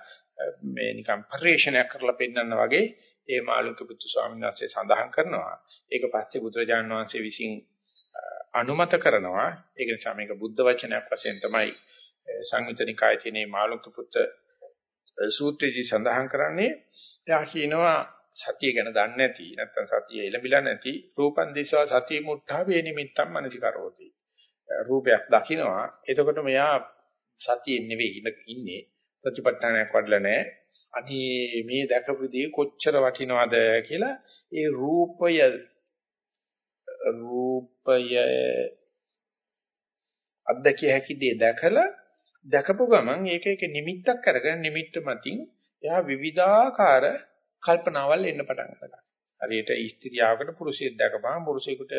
මේ නිකන් පරිශ්‍රණයක් කරලා පෙන්නන්න වගේ ඒ මාළුක පුත්තු ස්වාමීන් වහන්සේ සඳහන් කරනවා. ඒක පස්සේ බුදුරජාණන් වහන්සේ විසින් අනුමත කරනවා. ඒක නිසා මේක බුද්ධ වචනයක් වශයෙන් තමයි සංයුතනිකායේ තියෙන මාළුක පුත්ත සූත්‍රයේදී සඳහන් කරන්නේ. එයා කියනවා සතිය ගැන දන්නේ නැති නැත්නම් සතිය එළඹිලා නැති රූපන් දිස්වා සතිය මුත්තා වේ නිමිත්තම් මනසිකරෝති රූපයක් දකිනවා. එතකොට මෙයා සතියෙන් නෙවෙයි ඉන්නේ. ප්‍රතිපත්තනයක් වඩලා නැහැ. අනේ මේ දැකපු දේ කොච්චර වටිනවද කියලා ඒ රූපය රූපය අද්දකිය හැකි දේ දැකලා දැකපු ගමන් ඒක එක නිමිත්තක් අරගෙන නිමිත්ත මතින් එයා විවිධාකාර කල්පනාවල් එන්න පටන් ගන්නවා. හරියට ස්ත්‍රියාවකට පුරුෂයෙක් දැකපහම පුරුෂයෙකුට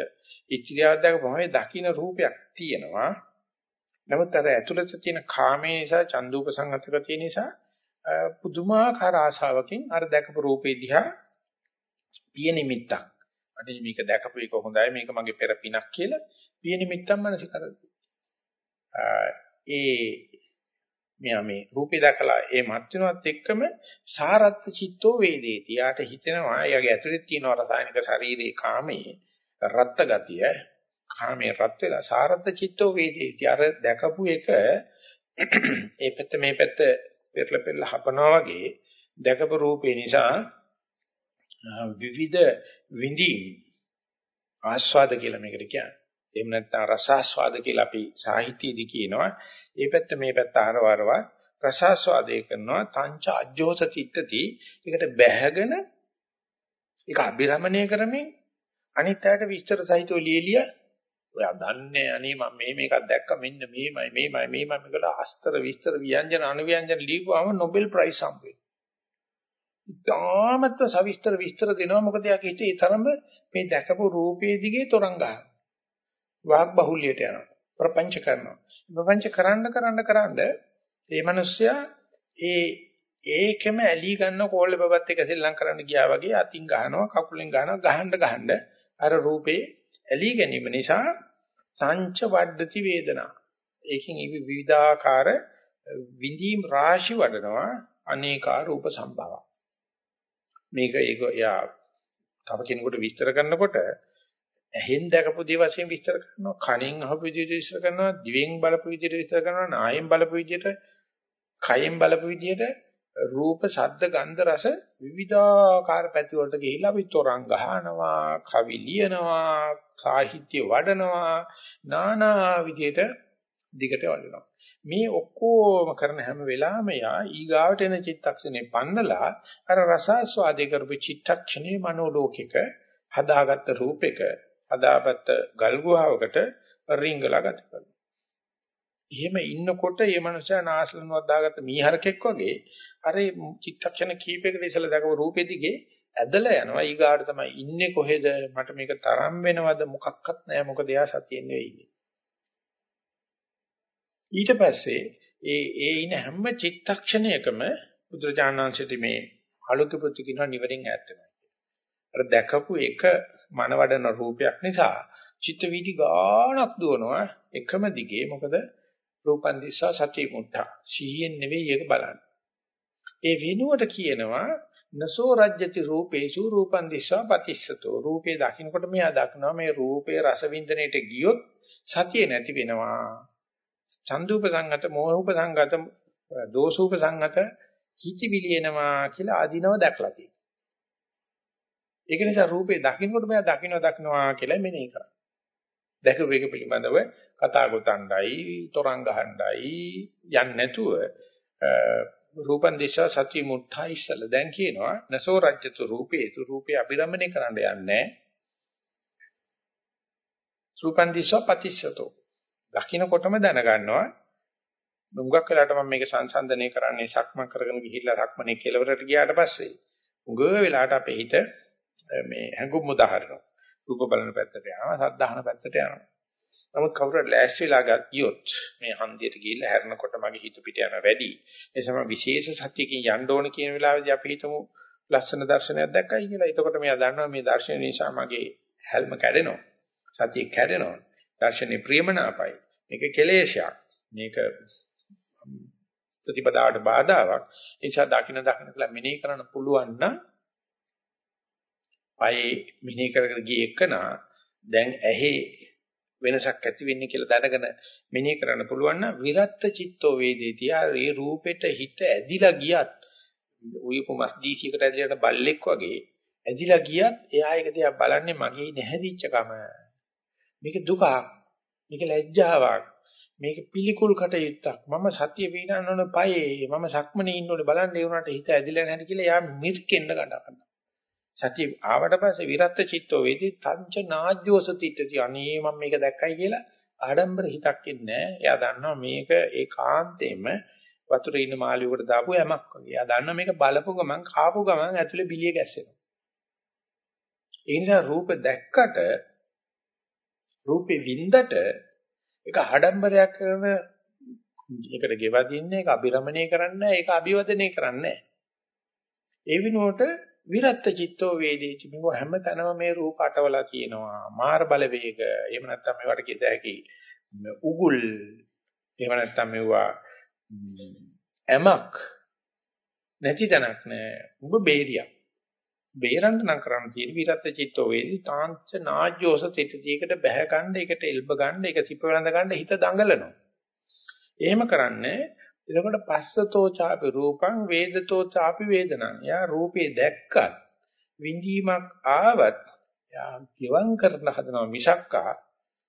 ස්ත්‍රියාවක් දැකපහම ඒ දකින්න රූපයක් තියෙනවා. නමුත් අර ඇතුළත තියෙන කාමයේ නිසා චන්දුප සංගතක තියෙන නිසා පුදුමාකාර ආශාවකින් අර දැකපු රූපේ දිහා පිය නිමිත්තක්. අනේ මේක දැකපු එක හොඳයි මේක මගේ පෙර පිනක් කියලා පිය නිමිත්තක් මනස කරගන්න. ඒ මෙයා මේ රූපේ දැකලා ඒ මත් වෙනවත් එක්කම සාරත්ත චිත්තෝ වේදේති. යාට හිතෙනවා එයාගේ ඇතුලේ තියෙන රසායනික ශරීරයේ කාමයේ රත්ත ගතිය කාමයේ රත් වෙලා සාරත්ත චිත්තෝ වේදේති. අර දැකපු එක ඒ පැත්ත මේ පැත්ත පෙරල පෙරල හපනවා වගේ දැකපු රූපේ නිසා විවිධ විඳින් ආස්වාද කියලා මේකට කියන්නේ. එහෙම නැත්නම් රසාස්වාද කියලා අපි සාහිත්‍යයේදී කියනවා. ඒ පැත්ත මේ පැත්ත ආරවරව රසාස්වාදේ කරනවා තංච අජ්ජෝස චිත්තති. ඒකට බැහැගෙන ඒක අභිරමණය කරමින් අනිත් අයට විස්තර සහිතව ලියලිය ඔයා දන්නේ අනේ මම මේ මේකක් දැක්ක මෙන්න මේමයි මේමයි මේමයි කියලා අස්තර විස්තර ව්‍යංජන අනුව්‍යංජන ලියපුවාම නොබෙල් ප්‍රයිස් හම්බ ඉතාමත්ව සවිස්තර විස්තර දෙනවා මොකද යාගේ හිතේ ඒ තරම මේ දැකපු රූපයේ දිගේ තරංග ගන්නවා වාග් බහුල්‍යයට යනවා. ප්‍රපංච කරනවා. ප්‍රපංච කරන්න කරන්න කරන්න මේ මිනිස්සයා ඒ ඒකෙම ඇලී ගන්න කෝල්ල බබත් එක සෙල්ලම් කරන්න ගියා වගේ අතින් ගහනවා කකුලෙන් ගහනවා ගහන්න ගහන්න අර රූපේ ඇලී ගැනීම නිසා සංච වඩති වේදනා. ඒකෙන් විවිධාකාර විඳීම් රාශි වඩනවා අනේකා රූප සම්භව. මේක ඒක යා තව කෙනෙකුට විස්තර කරනකොට ඇහෙන් දැකපු දේ වශයෙන් විස්තර කරනවා කනෙන් අහපු විදිහට විස්තර කරනවා දිවෙන් බලපු විදිහට විස්තර කරනවා නායෙන් බලපු විදිහට කයෙන් බලපු විදිහට රූප ශබ්ද ගන්ධ රස විවිධාකාර පැති වලට ගිහිල්ලා අපි තොරන් ගහනවා කවි ලියනවා සාහිත්‍ය වඩනවා নানা විදිහට දිගට වඩනවා. මේ ඔක්කොම කරන හැම වෙලාවෙම යා ඊගාවට එන චිත්තක්ෂණේ පන්නලා අර රසාස්වාදේ කරපු චිත්තක්ෂණේ මනෝලෝකික හදාගත්ත රූපෙක හදාපත්ත ගල් ගුහාවකට රිංගලා ගත කරනවා. එහෙම ඉන්නකොට මේ මනුස්සයා නාස්ලනුවක් දාගත්ත මීහරකෙක් වගේ අර චිත්තක්ෂණ කීපයකට ඉස්සලා දැකපු රූපෙ දිගේ ඇදලා යනවා. ඊගාට තමයි ඉන්නේ කොහෙද? මට මේක තරම් වෙනවද? මොකක්වත් නැහැ. මොකද එයා සතියෙන් නෙවෙයි ඉන්නේ. ඊට පස්සේ ඒ ඒ ඉන හැම චිත්තක්ෂණයකම බුදුරජාණන්සේට මේ ආලෝක පුත්‍ර කියනවා නිවරින් ඈත් වෙනවා අර දැකපු එක මනවඩන රූපයක් නිසා චිත්ත වීදි ගානක් දුවනවා. එකම දිගේ මොකද? රූපන් දිස්සා සති මුත්තා. සිහියෙන් නෙවෙයි ඒක බලන්නේ. ඒ වෙනුවට කියනවා නසෝ රජ්‍යති රූපේසු රූපං දිස්සා පතිස්සතෝ. රූපේ දකින්නකොට මෙයා දක්නවා මේ රූපේ රස වින්දනයේට ගියොත් සතිය නැති වෙනවා. චන්දුප සංගත මෝහූප සංගත දෝසූප සංගත හිතිවිලි එනවා කියලා ආධිනව දැක්ලා තියෙනවා. ඒක නිසා රූපේ දකින්නකොට මෙයා දකින්න දක්නවා කියලා මෙනෙහි කරා දැකපු එක පිළිබඳව කතා ගොතණ්ඩයි තොරන් ගහණ්ඩයි යන්නේ නැතුව රූපන් දිශා සති මුත්තා ඉස්සල. දැන් කියනවා නසෝ රජ්‍යතු රූපේතු රූපේ අභිරමණය කරන්න යන්නේ. රූපන් දිශා පතිස්සතෝ. දකින්නකොටම දැනගන්නවා මුඟක් වෙලාට මම මේක සංසන්දනය කරන්නේ සක්මන් කරගෙන ගිහිල්ලා සක්මනේ කෙලවරට ගියාට පස්සේ උඟ වෙලාට අපේ හිත මේ හැඟුම් උදාහරණ රූප බලන පැත්තට යනවා සද්ධාහන පැත්තට යනවා නමුත් කවුරුත් ලෑස්තිලා ගියොත් මේ හන්දියට ගිහිල්ලා හැරෙනකොට මගේ හිත පිට යන වැඩි. ඒ සම විශේෂ සත්‍යකින් යන්න ඕන කියන වෙලාවේදී අපි හිතමු ලස්සන දර්ශනයක් දැක්කයි කියලා. එතකොට මෙයා දන්නවා මේ දර්ශනය නිසා මගේ හැල්ම කැඩෙනවා. සතිය කැඩෙනවා. දර්ශනේ ප්‍රියමනාපයි. මේක කෙලේශයක්. මේක ප්‍රතිපදාවට බාධාවක්. ඒ නිසා දකින්න දකින්න කියලා මෙනෙහි කරන්න පුළුවන් නම් පයේ මෙනෙහි කරගෙන ගියේ එකනා දැන් ඇහි වෙනසක් ඇති වෙන්නේ කියලා දැනගෙන මෙනෙහි කරන්න පුළුවන් නම් විරත්ත චිත්තෝ වේදේති. ආ ඒ රූපෙට හිත ඇදිලා ගියත් උයපු මස්දීසියකට ඇදිලා බල්ලෙක් වගේ ඇදිලා ගියත් එයා ඒක දිහා බලන්නේ මගේ නැහැදිච්ච කම. මේක දුකක්. මේක ලැජ්ජාවක්. මේක පිළිකුල් කටයුත්තක්. මම සතිය වීනන්න ඕන පයේ. මම සක්මනේ ඉන්න ඕනේ බලන්න ඒ උනාට හිත ඇදිලා නැහැ කියලා එයා මිරිකෙන්න ගන්නවා. සතිය ආවට පස්සේ විරත් චිත්තෝ වේදි තංච නාජ්ජෝස තිටති අනේ මම මේක දැක්කයි කියලා ආඩම්බර හිතක් ඉන්නේ එයා දන්නවා මේක ඒකාන්තයෙන්ම වතුරේ ඉන්න මාළියෙකුට දාපු යමක් වගේ. එයා දන්නවා මේක බලපු ගමන් කාපු ගමන් ඇතුලේ බිලිය ගැස්සෙනවා. ඒ නිසා රූප දැක්කට රූපේ වින්දට ඒක ආඩම්බරයක් කරන ඒකට ගෙවදින්නේ ඒක අභිරමණය කරන්නේ ඒක අභිවදනය කරන්නේ ඒ විනෝට විරත්ත චිත්තෝ වේදේති. මේව හැමතැනම මේ රූප අටවලා තියෙනවා. මාර බලවේග. එහෙම නැත්නම් මේවට කියත හැකි උගුල්. එහෙම නැත්නම් මේවා ඇමක්. නැති තැනක් නෑ. උඹ බේරියක් බේරන්න නම් කරන්න තියෙන විරත්ත චිත්තෝ වේදි තාංච නාජ්ජෝස තිතතියකට බැහැ ගන්න ඒකට එල්බ ගන්න ඒක සිප වෙනඳ ගන්න හිත දඟලනවා එහෙම කරන්නේ එතකොට පස්සතෝ ചാපි රූපං වේදතෝ ചാපි වේදනං. යා රූපේ දැක්කත් විඳීමක් ආවත් යා ගිවං කරන හදනවා මිසක්කා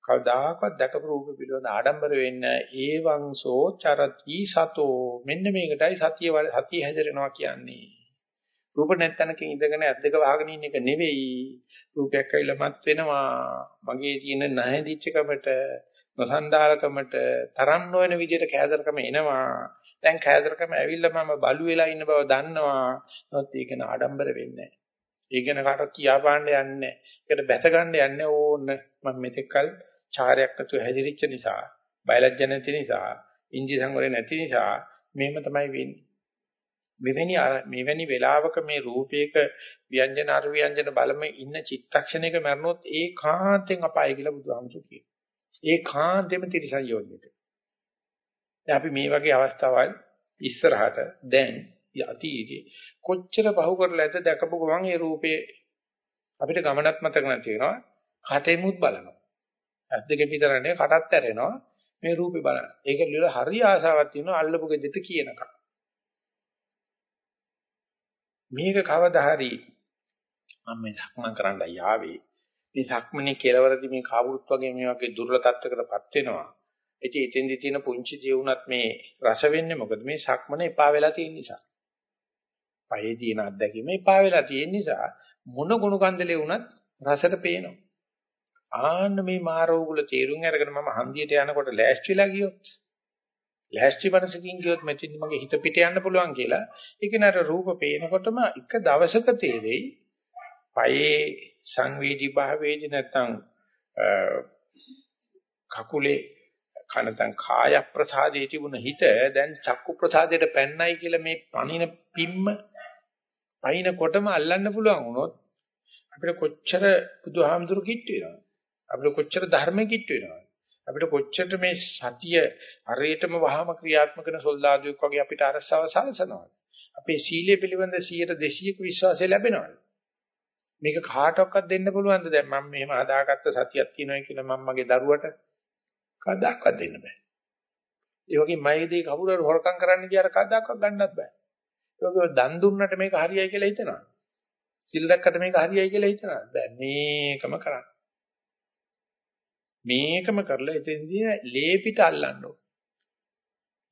කවදාකවත් දැකපු රූප පිළිබඳ ආඩම්බර වෙන්න ඒවං සෝ චරති සතෝ මෙන්න මේකටයි සතිය සතිය හැදෙනවා කියන්නේ. රූප නැත්තනකින් ඉඳගෙන ඇද්දක වහගෙන ඉන්න එක නෙවෙයි. රූපයක් ඇවිල්ලා මත් වෙනවා. මගේ තියෙන නැහැදිච්ච කමට නොසන්ඩාලකමට තරම් නොවන විදිහට කෑදරකම එනවා. දැන් කෑදරකම ඇවිල්ලා මම බලු වෙලා ඉන්න බව දන්නවා. නමුත් ඒක න ආඩම්බර වෙන්නේ නැහැ. ඒක ගැන කාටවත් කියා පාන්න යන්නේ නැහැ. ඒකට බැස ගන්න යන්නේ ඕන්න මම මෙතෙක්කල් චාරයක් නැතුව හැදිරිච්ච නිසා, බයලජ්ජ නැති නිසා, ඉන්ද්‍රිය සංවරය නැති නිසා මෙහෙම තමයි වෙන්නේ. මෙවැනි මෙවැනි වෙලාවක මේ රූපයක ව්‍යංජන අර ව්‍යංජන බලම ඉන්න චිත්තක්ෂණයක මරනොත් ඒකාන්තයෙන් අපාය කියලා බුදුහාමුදුරු කියනවා. ඒකාන්තෙම තිරසන් යෝනියට. දැන් අපි මේ වගේ අවස්ථාවල් ඉස්සරහට දැන් යතිදී කොච්චර පහු කරලා ඇද්ද දැකපු ගමන් ඒ රූපේ අපිට ගමනක් මතක නැති වෙනවා කටෙමුත් බලනවා. ඇස් දෙක විතරනේ කටත් ඇරෙනවා මේ රූපේ බලන. ඒක ලියල හරි ආසාවක් තියෙනවා අල්ලපු ගෙදෙට කියනකම්. මේක කවදා හරි මම මේ සක්මන් කරන්න යාවේ මේ සක්මනේ කෙලවරදී මේ කාවුරුත් වගේ මේ වගේ දුර්වල තත්ත්වයකටපත් වෙනවා. ඉතින් එතෙන්දී තියෙන පුංචි දේ වුණත් මේ රස වෙන්නේ මොකද මේ සක්මන එපා වෙලා තියෙන නිසා. පහේ තියෙන අත්දැකීම එපා වෙලා තියෙන නිසා මොන ගුණ කන්දලේ වුණත් රසට පේනවා. ආන්න මේ මාරෝගුල තේරුම් අරගෙන මම හන්දියට යනකොට ලෑස්තිලා ගියොත් ලෑස්ති මනසකින් ගියොත් මෙතින් මගේ හිත පිට යන්න පුළුවන් කියලා. ඒක නතර රූප පේනකොටම එක දවසක තේරෙයි. පයේ සංවේදී භාවයේදී නැත්තම් කකුලේ කනතන් කාය ප්‍රසාදයේ තිබුණ හිත දැන් චක්කු ප්‍රසාදයට පැන්නයි කියලා මේ පණින පිම්ම පයින්කොටම අල්ලන්න පුළුවන් වුණොත් අපිට කොච්චර බුදුහාමුදුරු කිට් වෙනවද? අපිට කොච්චර ධර්ම කිට් වෙනවද? අපිට කොච්චර මේ සතිය හරියටම වහම ක්‍රියාත්මක කරන සොල්දාදුවෙක් වගේ අපිට අරසව සලසනවද අපේ සීලය පිළිබඳ 100 200ක විශ්වාසය ලැබෙනවද? මේක කාටවත් දෙන්න පුළුවන්ද? දැන් මම මෙහෙම හදාගත්ත සතියක් තියෙනවා කියලා මම මගේ දරුවට කවදාවත් දෙන්න බෑ. ඒ වගේ මයිදී කවුරු හොරකම් කරන්න ගියාට කවදාවත් ගන්නත් බෑ. ඒ වගේ දන් දුන්නට මේක හරියයි කියලා හිතනවා. සිල් දැක්කට මේක හරියයි කියලා හිතනවා. බෑ මේකම කරන්න. මේකම කරලා එතෙන්දී ලේපිට අල්ලන්න ඕනේ.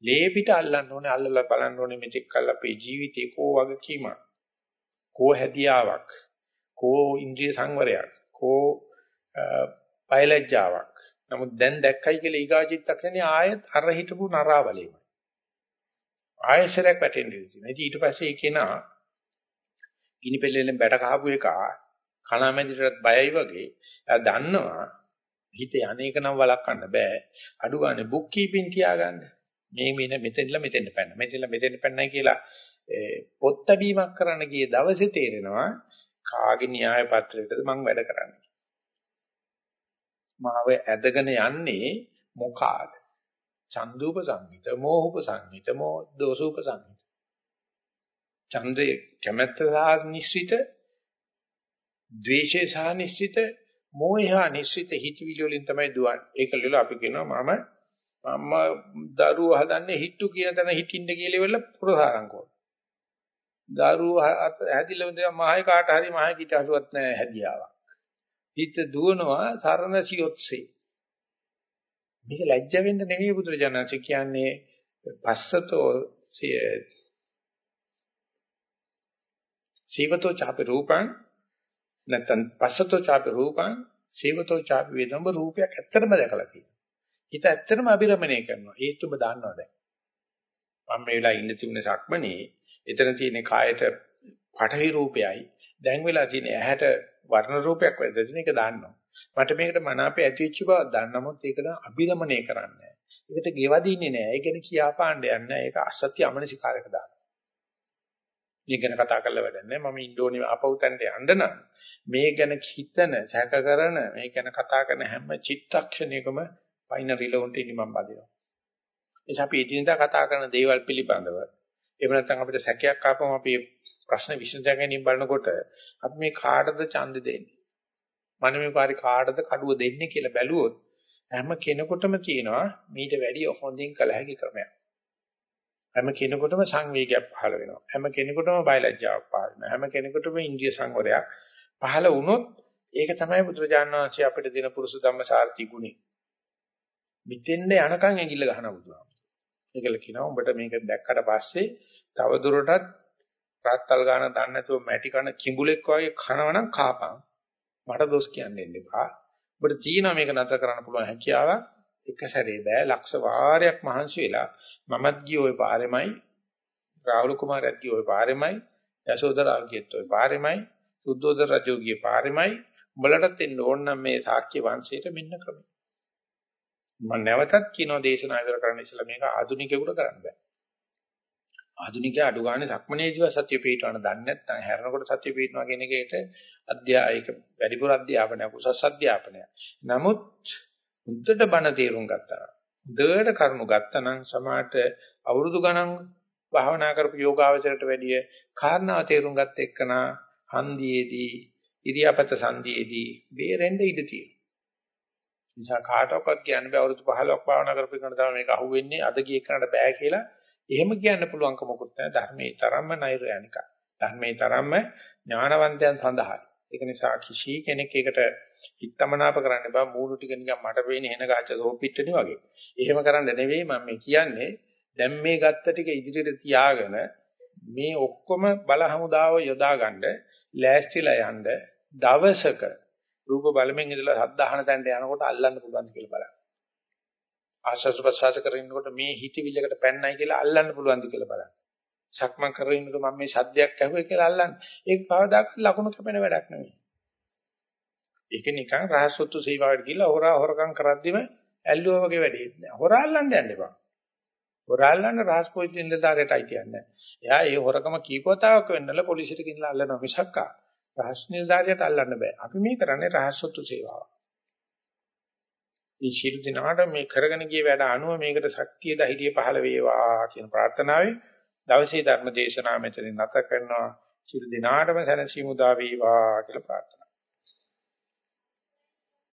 ලේපිට අල්ලන්න ඕනේ අල්ලලා බලන්න ඕනේ මෙතෙක් කල් අපේ ජීවිතේ කෝ වගකීමක් කෝ හැදියාවක් කෝ ඉන්ද්‍රිය සංවරයක් කෝ බයලජ්ජාවක් නමුත් දැන් දැක්කයි කියලා ඊගාචිත්තක්ෂණේ ආයෙත් අර හිටපු නරාවලෙම ආයෙසරයක් වැටෙන්න ඉතින් ඊට පස්සේ ඒ කෙනා ගිනි පෙල්ලෙන් බැට කහපු එක කණාමැදිටත් බයයි වගේ. එයා දන්නවා හිත යන්නේක නම් වළක්වන්න බෑ. අඩු ගන්න බුක් කීපින් තියාගන්න. මේ මෙන්න මෙතෙන්ලා මෙතෙන්ට පැන්න. මෙතෙන්ලා මෙතෙන්ට පැන්නයි කියලා පොත් බැීමක් කරන්න ගිය දවසේ තේරෙනවා කාගේ න්‍යාය පත්‍රයකද මම වැඩ කරන්නේ. මාව ඇදගෙන යන්නේ මොකාද? චන්දුප සංහිත මෝහුප සංහිත මෝ දෝසුප සංහිත. ඡන්දේ කැමැත්ත සහ නිශ්චිත ද්වේෂය සහ නිශ්චිත මෝහය නිශ්චිත හිතවිලි වලින් තමයි දුවන්නේ ඒක ලියලා අපි කියනවා මම මම දරුවෝ හදන්නේ හිටු කියන තැන හිටින්න කියලා ඉවරල පුරසාරම් කරනවා. දරුවෝ හැදිලා ඉඳලා මහයි කාට හරි මහයි කිට හසුවත් නැහැ හැදියාවක්. හිත දුවනවා සරණ සියොත්සේ. මේක ලැජ්ජ වෙන්න නෙවෙයි බුදුරජාණන්සේ කියන්නේ පස්සතෝ සීවතෝ චාපේ රූපං නැත්නම් පස්සතෝ චාපේ රූපං සීවතෝ චාපේ වේදම්බ රූපයක් ඇත්තටම දැකලා තියෙනවා. හිත ඇත්තටම අබිරමණය කරනවා. ඒත් ඔබ දන්නවා දැන්. මම මේ වෙලාවේ ඉන්න තිබුණේ සක්මනේ. එතන තියෙන කායට පඨවි රූපයයි. දැන් වෙලා තියෙන ඇහැට වර්ණ රූපයක් වෙද්දී තියෙන එක දන්නවා. මට මේකට මනාපේ ඇතිවෙච්ච බව දන්නමුත් ඒක නම් අබිරමණය කරන්නේ ඒකට ගෙවදින්නේ නැහැ. ඒ කියන්නේ කියාපාණ්ඩ යන්නේ ඒක අසත්‍ය අමනසිකාරයක දානවා. මේ ගැන කතා කරලා වැඩක් නැහැ. මම ඉන්ඩෝනේ අපවුතන්ට යන්න නම් මේ ගැන හිතන, සැක කරන, මේ ගැන කතා කරන හැම චිත්තක්ෂණයකම පයින් රිලවුන්ට ඉනි මම බදිනවා. එනිසා අපි එදිනදා කතා කරන දේවල් පිළිබඳව එහෙම නැත්නම් අපිට සැකයක් ආපම අපි ප්‍රශ්න විසඳ ගැනීම බලනකොට අපි මේ කාටද ඡන්ද දෙන්නේ? මනමේ පාරි කාටද කඩුව දෙන්නේ කියලා බැලුවොත් හැම කෙනෙකුටම තියෙනවා මීට වැඩි හොඳින් කළ හැකි ක්‍රමයක්. හැම කෙනෙකුටම සංවේගයක් පහළ වෙනවා. හැම කෙනෙකුටම බයලජ්ජාවක් පහළ වෙනවා. හැම කෙනෙකුටම ඉන්ද්‍රිය සංවරයක් පහළ වුණොත් ඒක තමයි බුදුරජාණන් වහන්සේ අපිට දෙන පුරුෂ ධම්ම සාර්ථි ගුණය. මිතෙන්ද යනකම් ඇඟිල්ල ගහනවා බුදුහාම. ඒකල කියනවා උඹට මේක දැක්කට පස්සේ තව දුරටත් රාත්තල් ගාන දන්නේ නැතුව මැටි කන කිඹුලෙක් වගේ කනවනම් කාපන්. මට දොස් කියන්න එන්න එපා. ඔබට තියෙනවා මේක නතර කරන්න පුළුවන් හැකියාවක්. එක සැරේ බෑ ලක්ෂ වාරයක් මහන්සි වෙලා මමත් ගියේ ওই පාරෙමයි රාහුල කුමාරයත් ගියේ ওই පාරෙමයි යශෝදරා ගියත් ওই පාරෙමයි සුද්ධෝදන රජු ගියේ පාරෙමයි උඹලටත් එන්න ඕන නම් මේ සාක්‍ය වංශයට මෙන්න ක්‍රමය මම නැවතත් කියනවා දේශනා ඉවර කරන්න ඉස්සලා මේක ආධුනිකයෙකුට කරන්න බෑ. ආධුනිකයා අඩු ගානේ සක්මනේදීව සත්‍ය පිටවන දන්නේ නැත්නම් හැරෙනකොට සත්‍ය පිටනවා කියන එකට අධ්‍යායක වැඩිපුර අධ්‍යාපනයක් උසස් අධ්‍යාපනයක්. නමුත් උද්දට බණ තේරුම් ගත්තා. දෙයට කරුණු ගත්තා නම් සමාට අවුරුදු ගණන් භාවනා කරපු යෝගාවචරයට වැඩිය කාරණා තේරුම් ගත්ත එක්කනා හන්දියේදී ඉරියාපත සංදියේදී බේරෙන්න ඉඩ තියෙනවා. නිසා කාටවත් කියන්න බෑ අවුරුදු 15ක් භාවනා කරපු කෙනාට තමයි මේක අහුවෙන්නේ අද ගිය කෙනාට බෑ කියලා. එහෙම කියන්න පුළුවන් කමකුත් නැහැ. ධර්මයේ තරම්ම නෛර්යානිකයි. ධර්මයේ තරම්ම ඥානවන්තයන් සඳහායි. ඒක නිසා කිසි කෙනෙක් ඒකට හිතමනාප කරන්න බෑ මූණු ටික නිකන් මට පේන්නේ එන ගාච්ඡ සෝපිට්ටනි වගේ. එහෙම කරන්න නෙවෙයි මම මේ කියන්නේ. දැන් මේ ගත්ත ටික ඉදිරියට තියාගෙන මේ ඔක්කොම බල හමුදාව යොදාගන්න ලෑස්තිලා යන්න දවසක රූප බලමින් ඉඳලා සද්ද අහන තැනට යනකොට අල්ලන්න පුළුවන්ද කියලා බලන්න. ආශස් ප්‍රසවාස කරගෙන ඉන්නකොට මේ හිතවිල්ලකට පැන්නයි කියලා අල්ලන්න පුළුවන්ද කියලා බලන්න. සක්මන් කරගෙන ඉන්නකොට මම මේ සද්දයක් ඇහුවේ කියලා අල්ලන්න. ඒක කවදාකවත් ලකුණු කැපෙන වැඩක් නෙවෙයි. ඒක නිකන් රහසොත්තු සේවාවට ගිහිල්ලා හොරා හොරකම් කරද්දිම ඇල්ලුවා වගේ වැඩේ නෑ. හොරා අල්ලන්න යන්න එපා. හොරා අල්ලන්න රහස් පොලිස් නිලධාරියටයි කියන්නේ. එයා ඒ හොරකම කීපවතාවක් වෙන්නල පොලිසියට ගිහිල්ලා අල්ලනවා මිසක්කා රහස් නිලධාරියට අල්ලන්න බෑ. අපි මේ කරන්නේ රහස්සොත්තු සේවාව. මේ ශිරු දිනාට මේ කරගෙන ගිය වැඩ අනුව මේකට ශක්තිය ධෛර්යය පහළ වේවා කියන ප්‍රාර්ථනාවෙන් දවසේ ධර්ම දේශනාව මෙතනින් නැත කරනවා. සියලු දිනාටම සැනසීම උදා වේවා කියලා ප්‍රාර්ථනා